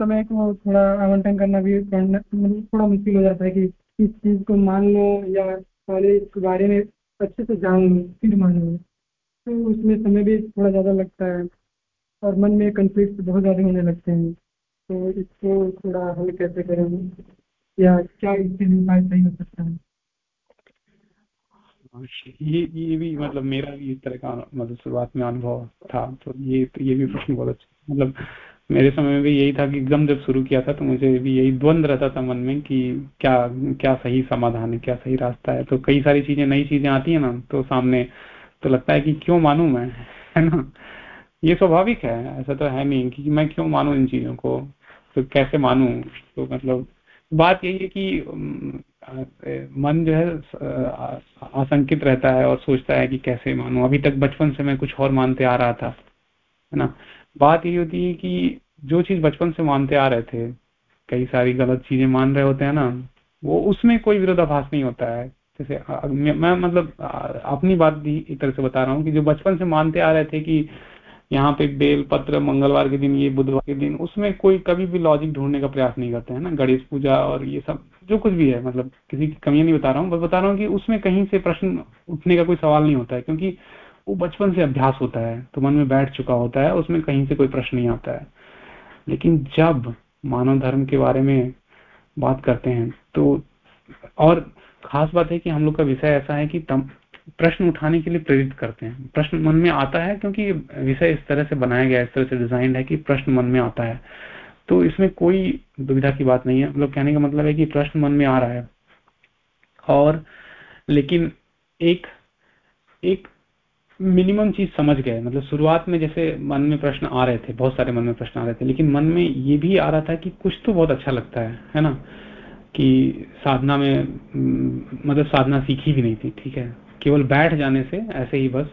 समय को थोड़ा आवंटन करना भी पढ़ना मतलब थोड़ा मुश्किल हो जाता है कि इस चीज़ को मान लो या पहले इसके बारे में अच्छे से जान लो, फिर मान लो। तो उसमें समय भी थोड़ा ज़्यादा लगता है और मन में कंफ्लिक्ट बहुत ज़्यादा होने लगते हैं। तो इसको थोड़ा हल कैसे करेंगे? या क्या इसके लिए उपाय सही हो सकता है? ये ये भी मतलब मेरा भी इस तरह का मतलब शुरुआत में अनुभव था तो ये तो ये भी प्रश्न बहुत अच्छा मतलब मेरे समय में भी यही था कि एकदम जब शुरू किया था तो मुझे भी यही द्वंद रहता था मन में कि क्या क्या सही समाधान है, क्या सही रास्ता है। तो कई सारी चीज़ें, नई चीज़ें आती है ना तो सामने तो लगता है कि क्यों मानू मैं, है ना? ये स्वाभाविक है, ऐसा तो है नहीं कि मैं क्यों मानू इन चीज़ों को? तो कैसे मानू? तो मतलब बात यही है कि मन जो है आशंकित रहता है और सोचता है कि कैसे मानू। अभी तक बचपन से मैं कुछ और मानते आ रहा था, है ना? बात यही होती है कि जो चीज़ बचपन से मानते आ रहे थे, कई सारी गलत चीज़ें मान रहे होते हैं ना, वो उसमें कोई विरोधाभास नहीं होता है। जैसे मैं मतलब अपनी बात भी एक तरह से बता रहा हूँ कि जो बचपन से मानते आ रहे थे कि यहाँ पे बेल पत्र, मंगलवार के दिन, ये बुधवार के दिन, उसमें कोई कभी भी लॉजिक ढूँढने का प्रयास नहीं करते हैं ना। गणेश पूजा और ये सब, जो कुछ भी है मतलब किसी की कमियाँ नहीं बता रहा हूँ, बस बता रहा हूँ कि उसमें कहीं से प्रश्न उठने का कोई सवाल नहीं होता है, क्योंकि वो बचपन से अभ्यास होता है तो मन में बैठ चुका होता है, उसमें कहीं से कोई प्रश्न नहीं आता है। लेकिन जब मानव धर्म के बारे में बात करते हैं तो और खास बात है कि हम लोग का विषय ऐसा है कि प्रश्न उठाने के लिए प्रेरित करते हैं। प्रश्न मन में आता है क्योंकि विषय इस तरह से बनाया गया इस तरह से डिज़ाइन है कि प्रश्न मन में आता है। तो इसमें कोई दुविधा की बात नहीं है। मतलब कहने का मतलब है कि प्रश्न मन में आ रहा है। और लेकिन एक एक मिनिमम चीज़ समझ गए। मतलब शुरुआत में जैसे मन में प्रश्न आ रहे थे, बहुत सारे मन में प्रश्न आ रहे थे, लेकिन मन में ये भी आ रहा था कि कुछ तो बहुत अच्छा लगता है है ना? कि साधना में मतलब साधना सीखी भी नहीं थी, ठीक है? केवल बैठ जाने से ऐसे ही बस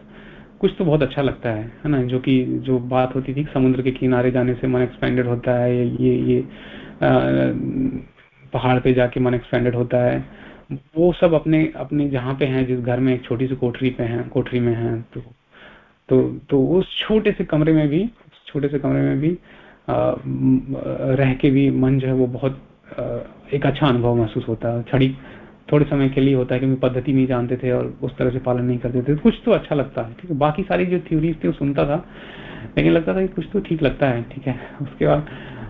कुछ तो बहुत अच्छा लगता है है ना? जो कि जो बात होती थी समुद्र के किनारे जाने से मन एक्सपेंडेड होता है ये ये पहाड़ पे जाके मन एक्सपेंडेड होता है। वो सब अपने अपने जहाँ पे हैं जिस घर में एक छोटी सी कोठरी पे हैं कोठरी में हैं तो तो तो उस छोटे से कमरे में भी छोटे से कमरे में भी आ, रह के भी मन जो है वो बहुत आ, एक अच्छा अनुभव महसूस होता है। छड़ी थोड़े समय के लिए होता है क्योंकि पद्धति नहीं जानते थे और उस तरह से पालन नहीं करते थे। कुछ तो अच्छा लगता है, ठीक है? बाकी सारी जो थ्योरीज थी, वो सुनता था, लेकिन लगता था कि कुछ तो ठीक लगता है, ठीक है? उसके बाद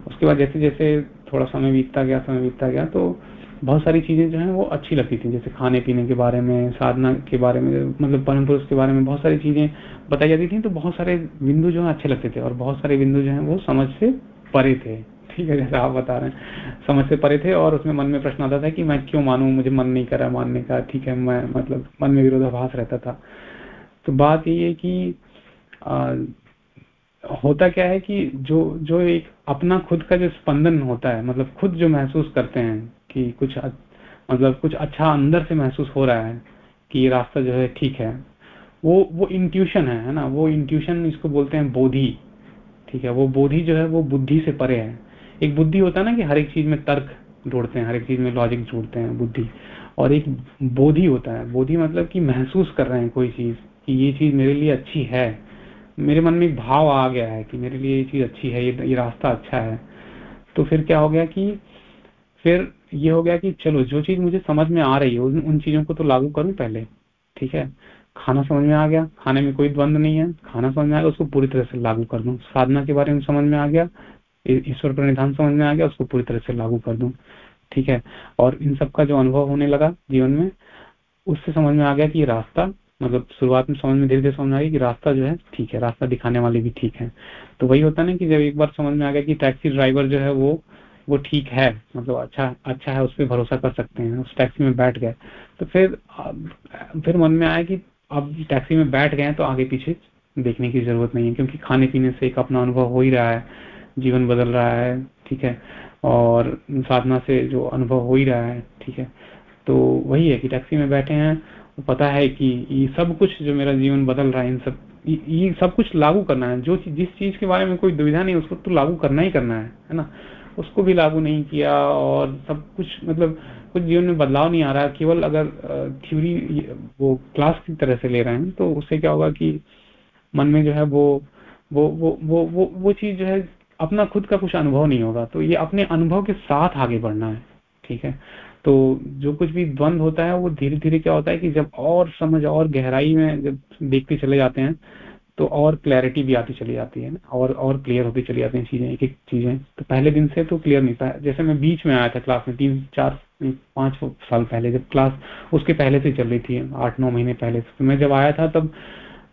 उसके बाद जैसे जैसे थोड़ा समय बीतता गया, समय बीतता गया तो बहुत सारी चीज़ें जो है, वो अच्छी लगती थी। जैसे खाने पीने के बारे में, साधना के बारे में मतलब परम पुरुष के बारे में बहुत सारी चीज़ें बताई जाती थी तो बहुत सारे बिंदु जो है, अच्छे लगते थे और बहुत सारे बिंदु जो है, वो समझ से परे थे। ठीक है जैसा आप बता रहे हैं। समझ से परे थे और उसमें मन में प्रश्न आता था कि मैं क्यों मानू मुझे मन नहीं करा मानने का ठीक है मैं मतलब मन में विरोधाभास रहता था। तो बात ये है कि आ, होता क्या है कि जो जो एक अपना खुद का जो स्पंदन होता है मतलब खुद जो महसूस करते हैं कि कुछ मतलब कुछ अच्छा अंदर से महसूस हो रहा है कि ये रास्ता जो है ठीक है वो वो इंट्यूशन है है ना? वो इंट्यूशन इसको बोलते हैं बोधी ठीक है? वो बोधी जो है वो बुद्धि से परे है। एक बुद्धि होता है ना कि हर एक चीज़ में तर्क जोड़ते हैं हर एक चीज़ में लॉजिक जोड़ते हैं बुद्धि। और एक बोधि होता है। बोधि मतलब कि महसूस कर रहे हैं कोई चीज़ कि ये चीज़ मेरे लिए अच्छी है। मेरे मन में एक भाव आ गया है कि मेरे लिए ये चीज़ अच्छी है ये, ये रास्ता अच्छा है। तो फिर क्या हो गया कि फिर ये हो गया कि चलो जो चीज़ मुझे समझ में आ रही है उन, उन चीज़ों को तो लागू करूँ पहले ठीक है? खाना समझ में आ गया। खाने में कोई द्वंद नहीं है। खाना समझ में आ गया उसको पूरी तरह से लागू कर दूँ। साधना के बारे में समझ में आ गया। ईश्वर प्रणिधान समझ में आ गया, उसको पूरी तरह से लागू कर दूँ। ठीक है? और इन सब का जो अनुभव होने लगा जीवन में, उससे समझ में आ गया कि ये रास्ता मतलब शुरुआत में समझ में धीरे धीरे समझ में आ गया कि रास्ता जो है, ठीक है, रास्ता दिखाने वाले भी ठीक है। तो वही होता ना कि जब एक बार समझ में आ गया कि टैक्सी ड्राइवर जो है वो वो ठीक है मतलब अच्छा अच्छा है, उस पर भरोसा कर सकते हैं, उस टैक्सी में बैठ गए। तो फिर फिर मन में आया कि अब टैक्सी में बैठ गए तो आगे पीछे देखने की ज़रूरत नहीं है, क्योंकि खाने पीने से एक अपना अनुभव हो ही रहा है। जीवन बदल रहा है ठीक है? और साधना से जो अनुभव हो ही रहा है ठीक है? तो वही है कि टैक्सी में बैठे हैं तो पता है कि ये सब कुछ जो मेरा जीवन बदल रहा है इन सब ये सब कुछ लागू करना है। जो जिस चीज़ के बारे में कोई दुविधा नहीं उसको तो लागू करना ही करना है है ना? उसको भी लागू नहीं किया और सब कुछ मतलब कुछ जीवन में बदलाव नहीं आ रहा। केवल अगर थ्योरी वो क्लास की तरह से ले रहे हैं तो उससे क्या होगा कि मन में जो है वो वो वो वो वो, वो चीज़ जो है अपना खुद का कुछ अनुभव नहीं होगा। तो ये अपने अनुभव के साथ आगे बढ़ना है, ठीक है? तो जो कुछ भी द्वंद होता है, वो धीरे धीरे क्या होता है कि जब और समझ, और गहराई में जब देखते चले जाते हैं तो और क्लैरिटी भी आती चली जाती है और और क्लियर होती चली जाती है चीज़ें, एक एक चीज़ें। तो पहले दिन से तो क्लियर नहीं था। जैसे मैं बीच में आया था क्लास में, तीन, चार, पाँच साल पहले, जब क्लास उसके पहले से चल रही थी, आठ, नौ महीने पहले तो मैं जब आया था, तब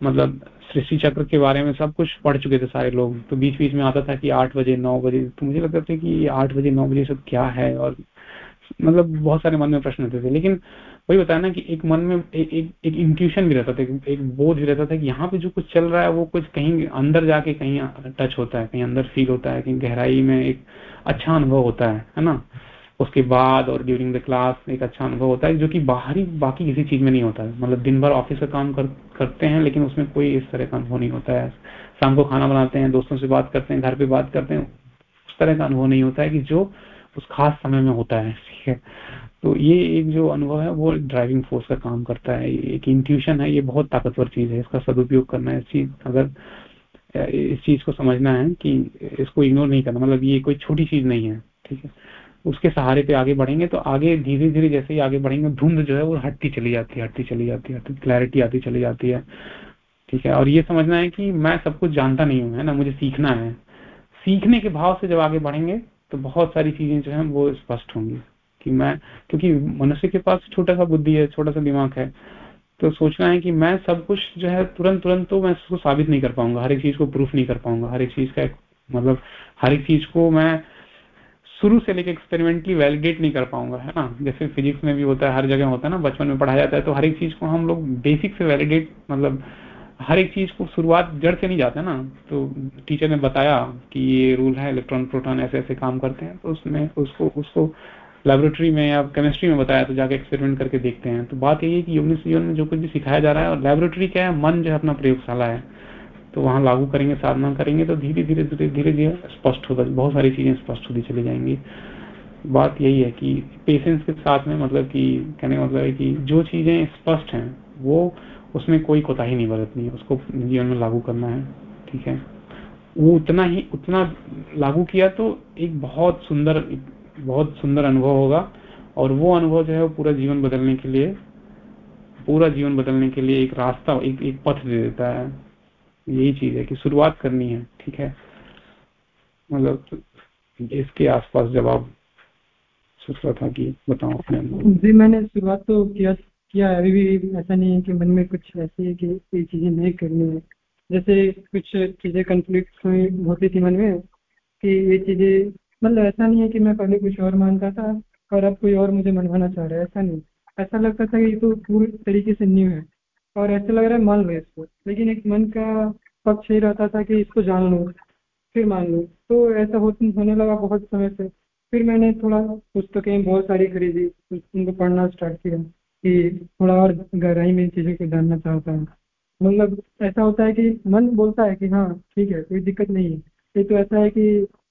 मतलब सृष्टि चक्र के बारे में सब कुछ पढ़ चुके थे सारे लोग। तो बीच बीच में आता था कि आठ बजे नौ बजे तो मुझे लगता था कि आठ बजे नौ बजे सब क्या है और मतलब बहुत सारे मन में प्रश्न होते थे। लेकिन वही बताया ना कि एक मन में एक एक, एक इंट्यूशन भी रहता था एक बोध भी रहता था कि यहाँ पे जो कुछ चल रहा है वो कुछ कहीं अंदर जाके कहीं टच होता है कहीं अंदर फील होता है कहीं गहराई में एक अच्छा अनुभव होता है है ना? उसके बाद और ड्यूरिंग द क्लास एक अच्छा अनुभव होता है जो कि बाहरी बाकी किसी चीज़ में नहीं होता है। मतलब दिन भर ऑफ़िस का काम कर, करते हैं लेकिन उसमें कोई इस तरह का अनुभव नहीं होता है। शाम को खाना बनाते हैं दोस्तों से बात करते हैं घर पे बात करते हैं उस तरह का अनुभव नहीं होता है कि जो उस खास समय में होता है ठीक है? तो ये एक जो अनुभव है वो ड्राइविंग फोर्स का काम करता है। एक इंट्यूशन है ये बहुत ताकतवर चीज़ है। इसका सदुपयोग करना है इस चीज़ अगर इस चीज़ को समझना है कि इसको इग्नोर नहीं करना। मतलब ये कोई छोटी चीज़ नहीं है ठीक है? उसके सहारे पे आगे बढ़ेंगे तो आगे धीरे धीरे जैसे ही आगे बढ़ेंगे, धुंध जो है वो हटती चली जाती है, हटती चली जाती है क्लैरिटी आती चली जाती है। ठीक है? और ये समझना है कि मैं सब कुछ जानता नहीं हूँ, है ना? मुझे सीखना है। सीखने के भाव से जब आगे बढ़ेंगे तो बहुत सारी चीज़ें जो है वो स्पष्ट होंगी कि मैं, क्योंकि मनुष्य के पास छोटा सा बुद्धि है छोटा सा दिमाग है तो सोचना है कि मैं सब कुछ जो है तुरंत तुरंत तो मैं उसको साबित नहीं कर पाऊँगा, हर एक चीज़ को प्रूफ नहीं कर पाऊँगा, हर एक चीज़ का मतलब हर एक चीज़ को मैं शुरू से लेकर एक्सपेरिमेंटली वैलिडेट नहीं कर पाऊँगा, है ना? जैसे फिजिक्स में भी होता है, हर जगह होता है ना, बचपन में पढ़ाया जाता है तो हर एक चीज़ को हम लोग बेसिक से वैलिडेट मतलब हर एक चीज़ को शुरुआत जड़ से नहीं जाता ना। तो टीचर ने बताया कि ये रूल है इलेक्ट्रॉन प्रोटॉन ऐसे ऐसे काम करते हैं तो उसमें उसको उसको लेबोरेटरी में या केमिस्ट्री में बताया तो जाके एक्सपेरिमेंट करके देखते हैं। तो बात यही है कि योग जीवन में जो कुछ भी सिखाया जा रहा है, और लेबोरेटरी क्या है? मन जो है अपना प्रयोगशाला है। तो वहाँ लागू करेंगे, साधना करेंगे तो धीरे धीरे धीरे धीरे धीरे स्पष्ट होता बहुत सारी चीज़ें स्पष्ट होती चली जाएँगी। बात यही है कि पेशेंस के साथ में मतलब कि कहने का मतलब है कि जो चीज़ें स्पष्ट हैं, वो उसमें कोई कोताही नहीं बरतनी है उसको जीवन में लागू करना है, ठीक है? वो उतना ही, उतना लागू किया तो एक बहुत सुंदर बहुत सुंदर अनुभव होगा, और वो अनुभव जो है वो पूरा जीवन बदलने के लिए, पूरा जीवन बदलने के लिए एक रास्ता, एक एक पथ दे देता है। यही चीज़ है कि शुरुआत करनी है, ठीक है? मतलब इसके आसपास जवाब सोच रहा था कि बताओ अपने जी, मैंने शुरुआत तो किया किया अभी भी ऐसा नहीं है कि मन में कुछ ऐसी है कि ये चीज़ें नहीं करनी है। जैसे कुछ चीज़ें कंफ्लिक्ट होती थी मन में कि ये चीज़ें मतलब ऐसा नहीं है कि मैं पहले कुछ और मानता था और अब कोई और मुझे मनवाना चाह रहा है, ऐसा नहीं। ऐसा लगता था कि ये तो पूरी तरीके से न्यू है। और ऐसा लग रहा है मान लो इसको। लेकिन एक मन का पक्ष ये रहता था कि इसको जान लो, फिर मान लो। तो ऐसा होने लगा बहुत समय से। फिर मैंने थोड़ा पुस्तकें बहुत सारी खरीदी, उनको पढ़ना स्टार्ट किया कि थोड़ा और गहराई में चीज़ों को जानना चाहता हूँ। मतलब ऐसा होता है कि मन बोलता है कि हाँ ठीक है, कोई दिक्कत नहीं है। ये तो ऐसा है कि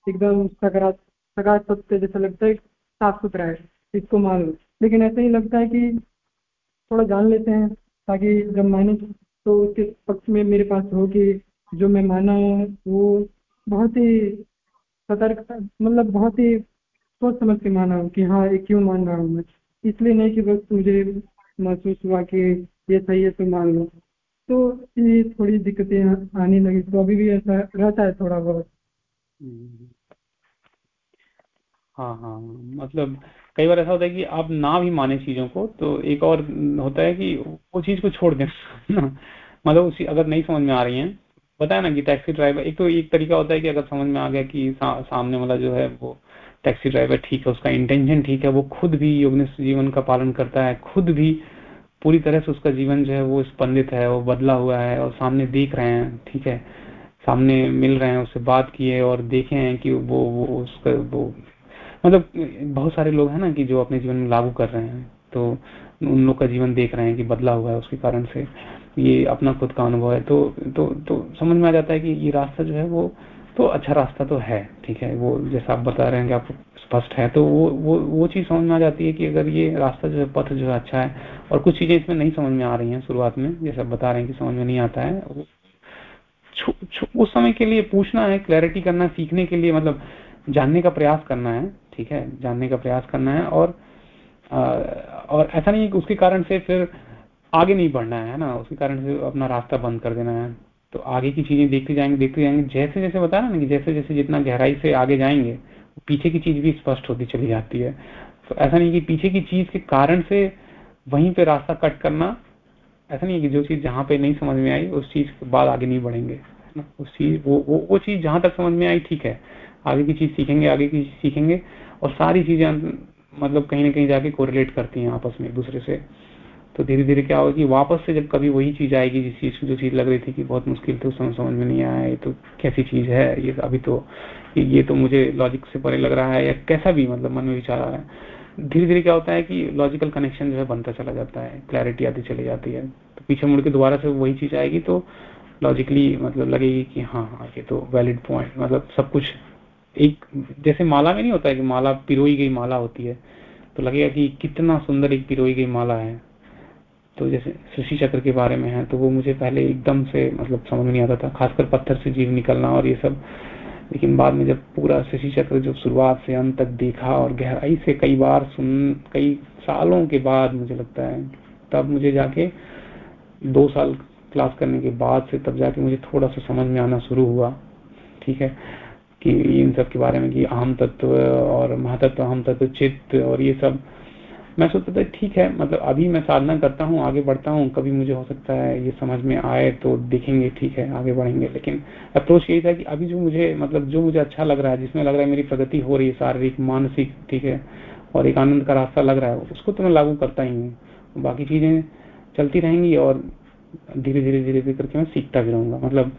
एकदम सकारात सकारात सत्य जैसा लगता है, साफ़ सुथरा है, इसको मान लो। लेकिन ऐसा ही लगता है कि थोड़ा जान लेते हैं ताकि जब माने तो उसके पक्ष में मेरे पास हो कि जो मैं माना है वो बहुत ही सतर्क मतलब बहुत ही सोच समझ के माना हूँ कि हाँ ये क्यों मान रहा हूँ मैं? इसलिए नहीं कि बस मुझे महसूस हुआ कि ये सही है तो मान लो। तो ये थोड़ी दिक्कतें आने लगी तो अभी भी ऐसा रहता है थोड़ा बहुत। हाँ हाँ मतलब कई बार ऐसा होता है कि आप ना भी माने चीज़ों को तो एक और होता है कि वो चीज़ को छोड़ दें। मतलब उसी अगर नहीं समझ में आ रही है बताया ना कि टैक्सी ड्राइवर एक तो एक तरीका होता है कि अगर समझ में आ गया कि सा, सामने वाला जो है वो टैक्सी ड्राइवर ठीक है उसका इंटेंशन ठीक है वो खुद भी योगनिष्ठ जीवन का पालन करता है खुद भी पूरी तरह से उसका जीवन जो है वो स्पंदित है वो बदला हुआ है और सामने देख रहे हैं ठीक है। सामने मिल रहे हैं उससे बात किए और देखे हैं कि वो वो उसका वो मतलब बहुत सारे लोग हैं ना कि जो अपने जीवन में लागू कर रहे हैं तो उन लोग का जीवन देख रहे हैं कि बदला हुआ है उसके कारण से ये अपना खुद का अनुभव है। तो तो तो समझ में आ जाता है कि ये रास्ता जो है वो तो अच्छा रास्ता तो है, ठीक है? वो जैसा आप बता रहे हैं कि आपको स्पष्ट है तो वो वो वो चीज़ समझ में आ जाती है कि अगर ये रास्ता जो है, पथ जो है अच्छा है और कुछ चीज़ें इसमें नहीं समझ में आ रही हैं शुरुआत में, जैसे आप बता रहे हैं कि समझ में नहीं आता है उस समय के लिए पूछना है क्लैरिटी करना, सीखने के लिए मतलब जानने का प्रयास करना है ठीक है? जानने का प्रयास करना है और आ, और ऐसा नहीं कि उसके कारण से फिर आगे नहीं बढ़ना है ना? उसके कारण से अपना रास्ता बंद कर देना है। तो आगे की चीज़ें देखते जाएँगे देखते जाएँगे। जैसे जैसे बताया ना कि जैसे जैसे जितना गहराई से आगे जाएँगे पीछे की चीज़ भी स्पष्ट होती चली जाती है। तो ऐसा नहीं कि पीछे की चीज़ के कारण से वहीं पे रास्ता कट करना ऐसा नहीं है कि जो चीज़ जहाँ पे नहीं समझ में आई उस चीज़ के बाद आगे नहीं बढ़ेंगे उस चीज़ वो वो, वो चीज़ जहाँ तक समझ में आई ठीक है। आगे की चीज़ सीखेंगे, आगे की चीज़ सीखेंगे और सारी चीज़ें मतलब कहीं ना कहीं जाके कोरिलेट करती हैं आपस में एक दूसरे से। तो धीरे धीरे क्या होगा कि वापस से जब कभी वही चीज़ आएगी जिस चीज़ जो चीज़ लग रही थी कि बहुत मुश्किल थी, उस समय समझ में नहीं आया, ये तो कैसी चीज़ है, ये अभी तो ये तो मुझे लॉजिक से परे लग रहा है या कैसा भी मतलब मन में विचार आ रहा है। धीरे धीरे क्या होता है कि लॉजिकल कनेक्शन जो है बनता चला जाता है क्लैरिटी आती चली जाती है। तो पीछे मुड़ के दोबारा से वही चीज़ आएगी तो लॉजिकली मतलब लगेगी कि हाँ हाँ ये तो वैलिड पॉइंट मतलब सब कुछ एक, जैसे माला में नहीं होता है कि माला पिरोई गई माला होती है तो लगेगा कि कितना सुंदर एक पिरोई गई माला है। तो जैसे शशि चक्र के बारे में है तो वो मुझे पहले एकदम से मतलब समझ में नहीं आता था, खासकर पत्थर से जीव निकलना और ये सब। लेकिन बाद में जब पूरा शशि चक्र जब शुरुआत से अंत तक देखा और गहराई से कई बार सुन, कई सालों के बाद मुझे लगता है, तब मुझे जाके दो साल क्लास करने के बाद से तब जाके मुझे थोड़ा सा समझ में आना शुरू हुआ, ठीक है? कि इन सब के बारे में कि अहम तत्व और महातत्व, अहम तत्व, चित्त और ये सब। मैं सोचता था, ठीक है मतलब अभी मैं साधना करता हूँ, आगे बढ़ता हूँ, कभी मुझे हो सकता है ये समझ में आए तो देखेंगे, ठीक है, आगे बढ़ेंगे। लेकिन अप्रोच यही था कि अभी जो मुझे मतलब जो मुझे अच्छा लग रहा है, जिसमें लग रहा है मेरी प्रगति हो रही है, शारीरिक, मानसिक, ठीक है, और एक आनंद का रास्ता लग रहा है, उसको तो मैं लागू करता ही हूँ। बाकी चीज़ें चलती रहेंगी और धीरे धीरे धीरे धीरे करके मैं सीखता भी रहूँगा। मतलब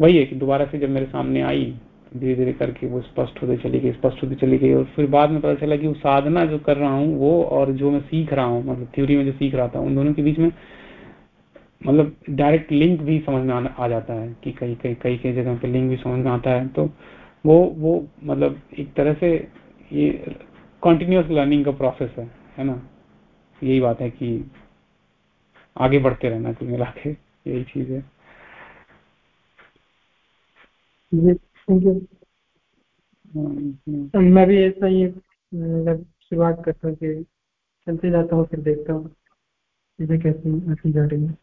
वही है कि दोबारा से जब मेरे सामने आई धीरे धीरे करके वो स्पष्ट होते चली गई स्पष्ट होती चली गई और फिर बाद में पता चला कि वो साधना जो कर रहा हूँ, वो और जो मैं सीख रहा हूँ मतलब थ्योरी में जो सीख रहा था, उन दोनों के बीच में मतलब डायरेक्ट लिंक भी समझ में आ जाता है कि कई कई कई कई जगह पे लिंक भी समझ में आता है। तो वो वो मतलब एक तरह से ये कंटिन्यूस लर्निंग का प्रोसेस है है ना? यही बात है कि आगे बढ़ते रहना कुल मिला के, यही चीज़ है। Thank you. हाँ, मैं भी ऐसा ही मतलब शुरुआत करता हूँ कि चलते जाता हूँ फिर देखता हूँ। चीज़ें कैसी आती जा रही है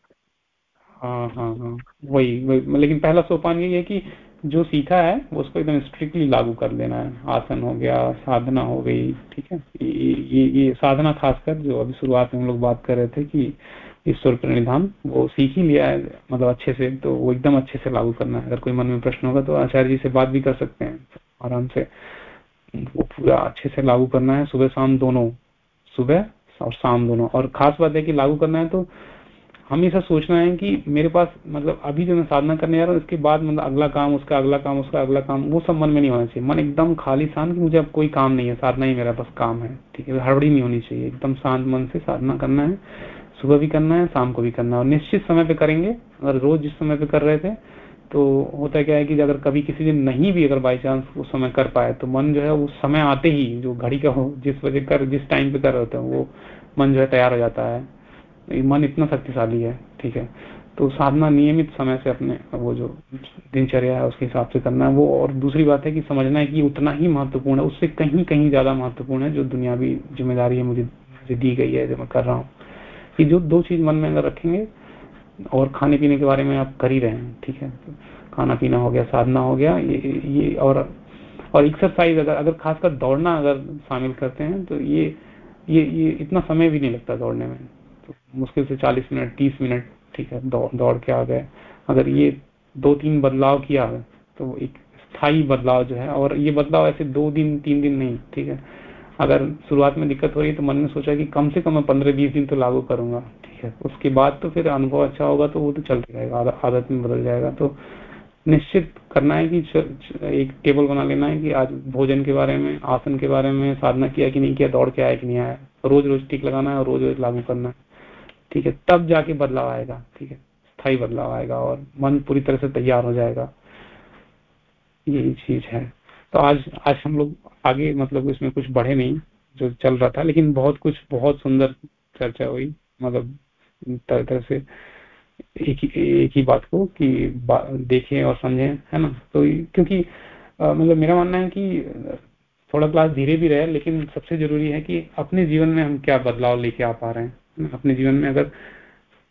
हाँ हाँ हाँ। वही वही लेकिन पहला सोपान यही है कि जो सीखा है उसको एकदम स्ट्रिक्टली लागू कर देना है। आसन हो गया साधना हो गई ठीक है? ये ये, ये साधना खासकर जो अभी शुरुआत में हम लोग बात कर रहे थे कि ईश्वर प्रणिधान वो सीख ही लिया है मतलब अच्छे से तो वो एकदम अच्छे से लागू करना है। अगर कोई मन में प्रश्न होगा तो आचार्य जी से बात भी कर सकते हैं, आराम से। वो पूरा अच्छे से लागू करना है, सुबह शाम दोनों, सुबह और शाम दोनों। और खास बात है कि लागू करना है तो हमेशा सोचना है कि मेरे पास मतलब अभी जो मैं साधना करने जा रहा हूँ, इसके बाद मतलब अगला काम, उसका अगला काम, उसका अगला काम, वो सब मन में नहीं होना चाहिए। मन एकदम खाली शांत कि मुझे अब कोई काम नहीं है, साधना ही मेरा बस काम है, ठीक है? हड़बड़ी नहीं होनी चाहिए। एकदम शांत मन से साधना करना है। सुबह भी करना है, शाम को भी करना है। और निश्चित समय पे करेंगे। अगर रोज जिस समय पे कर रहे थे तो होता क्या है कि अगर कभी किसी दिन नहीं भी अगर बाई चांस उस समय कर पाए तो मन जो है उस समय आते ही जो घड़ी का हो, जिस वजह कर, जिस टाइम पे कर रहे होते हैं, वो मन जो है तैयार हो जाता है। मन इतना शक्तिशाली है, ठीक है। तो साधना नियमित समय से अपने वो जो दिनचर्या है, उसके हिसाब से करना है। वो और दूसरी बात है कि समझना है कि उतना ही महत्वपूर्ण है, उससे कहीं कहीं ज़्यादा महत्वपूर्ण है, जो दुनियावी ज़िम्मेदारी है मुझे दी गई है, जो मैं कर रहा हूँ। कि जो दो चीज़ मन में अगर रखेंगे, और खाने पीने के बारे में आप कर ही रहे हैं, ठीक है? खाना पीना हो गया, साधना हो गया, ये ये, और और एक्सरसाइज अगर अगर खासकर दौड़ना अगर शामिल करते हैं तो ये ये ये इतना समय भी नहीं लगता दौड़ने में। तो मुश्किल से 40 मिनट 30 मिनट, ठीक है, दौड़ दौड़ के आ गए। अगर ये दो तीन बदलाव किया तो एक स्थायी बदलाव जो है, और ये बदलाव ऐसे दो दिन, तीन दिन नहीं, ठीक है? अगर शुरुआत में दिक्कत हो रही है तो मन में सोचा कि कम से कम मैं पंद्रह बीस दिन तो लागू करूँगा। ठीक है। उसके बाद तो फिर अनुभव अच्छा होगा तो वो तो चलते रहेगा आदत में बदल जाएगा। तो निश्चित करना है कि च, च, एक टेबल बना लेना है कि आज भोजन के बारे में आसन के बारे में साधना किया कि नहीं किया दौड़ के आया कि नहीं आया। रोज रोज टिक लगाना है और रोज रोज लागू करना है। ठीक है तब जाके बदलाव आएगा। ठीक है स्थायी बदलाव आएगा और मन पूरी तरह से तैयार हो जाएगा। यही चीज़ है। तो आज आज हम लोग आगे मतलब इसमें कुछ बढ़े नहीं जो चल रहा था लेकिन बहुत कुछ बहुत सुंदर चर्चा हुई मतलब तरह तरह से एक ही एक ही बात को कि बा, देखें और समझें है ना? तो क्योंकि मतलब मेरा मानना है कि थोड़ा क्लास धीरे भी रहे लेकिन सबसे ज़रूरी है कि अपने जीवन में हम क्या बदलाव लेके आ पा रहे हैं अपने जीवन में अगर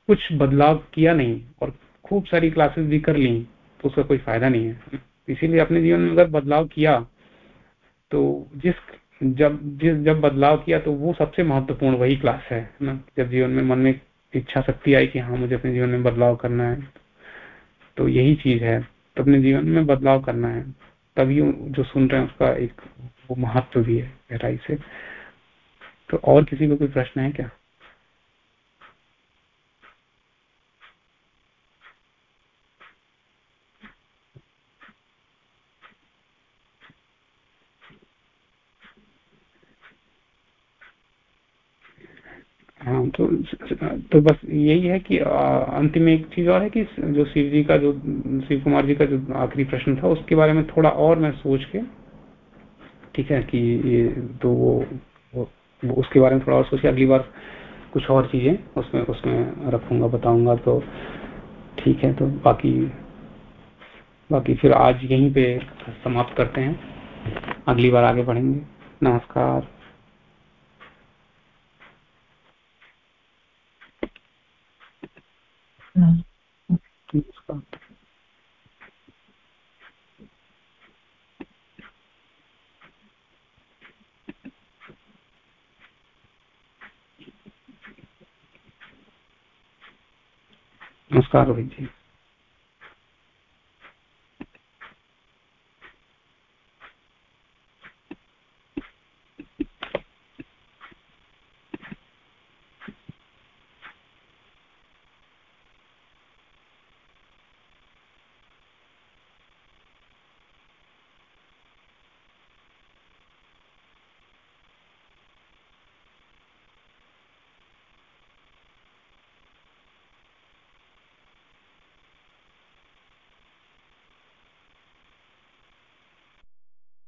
कुछ बदलाव किया नहीं और खूब सारी क्लासेस भी कर ली तो उसका कोई फ़ायदा नहीं है। इसीलिए अपने जीवन में अगर बदलाव किया तो जिस जब जिस जब बदलाव किया तो वो सबसे महत्वपूर्ण वही क्लास है ना? जब जीवन में मन में इच्छा शक्ति आई कि हाँ मुझे अपने जीवन में बदलाव करना है तो यही चीज़ है। तो अपने जीवन में बदलाव करना है, तभी जो सुन रहे हैं उसका एक वो महत्व भी है, गहराई से। तो और किसी को कोई प्रश्न है क्या? हाँ तो तो बस यही है कि अंतिम एक चीज़ और है कि जो शिव जी का जो शिव कुमार जी का जो आखिरी प्रश्न था उसके बारे में थोड़ा और मैं सोच के ठीक है कि ये तो वो, वो, वो उसके बारे में थोड़ा और सोच के अगली बार कुछ और चीज़ें उसमें उसमें रखूँगा बताऊँगा तो ठीक है तो बाकी बाकी फिर आज यहीं पे समाप्त करते हैं। अगली बार आगे बढ़ेंगे। नमस्कार। नमस्कार। भाई जी।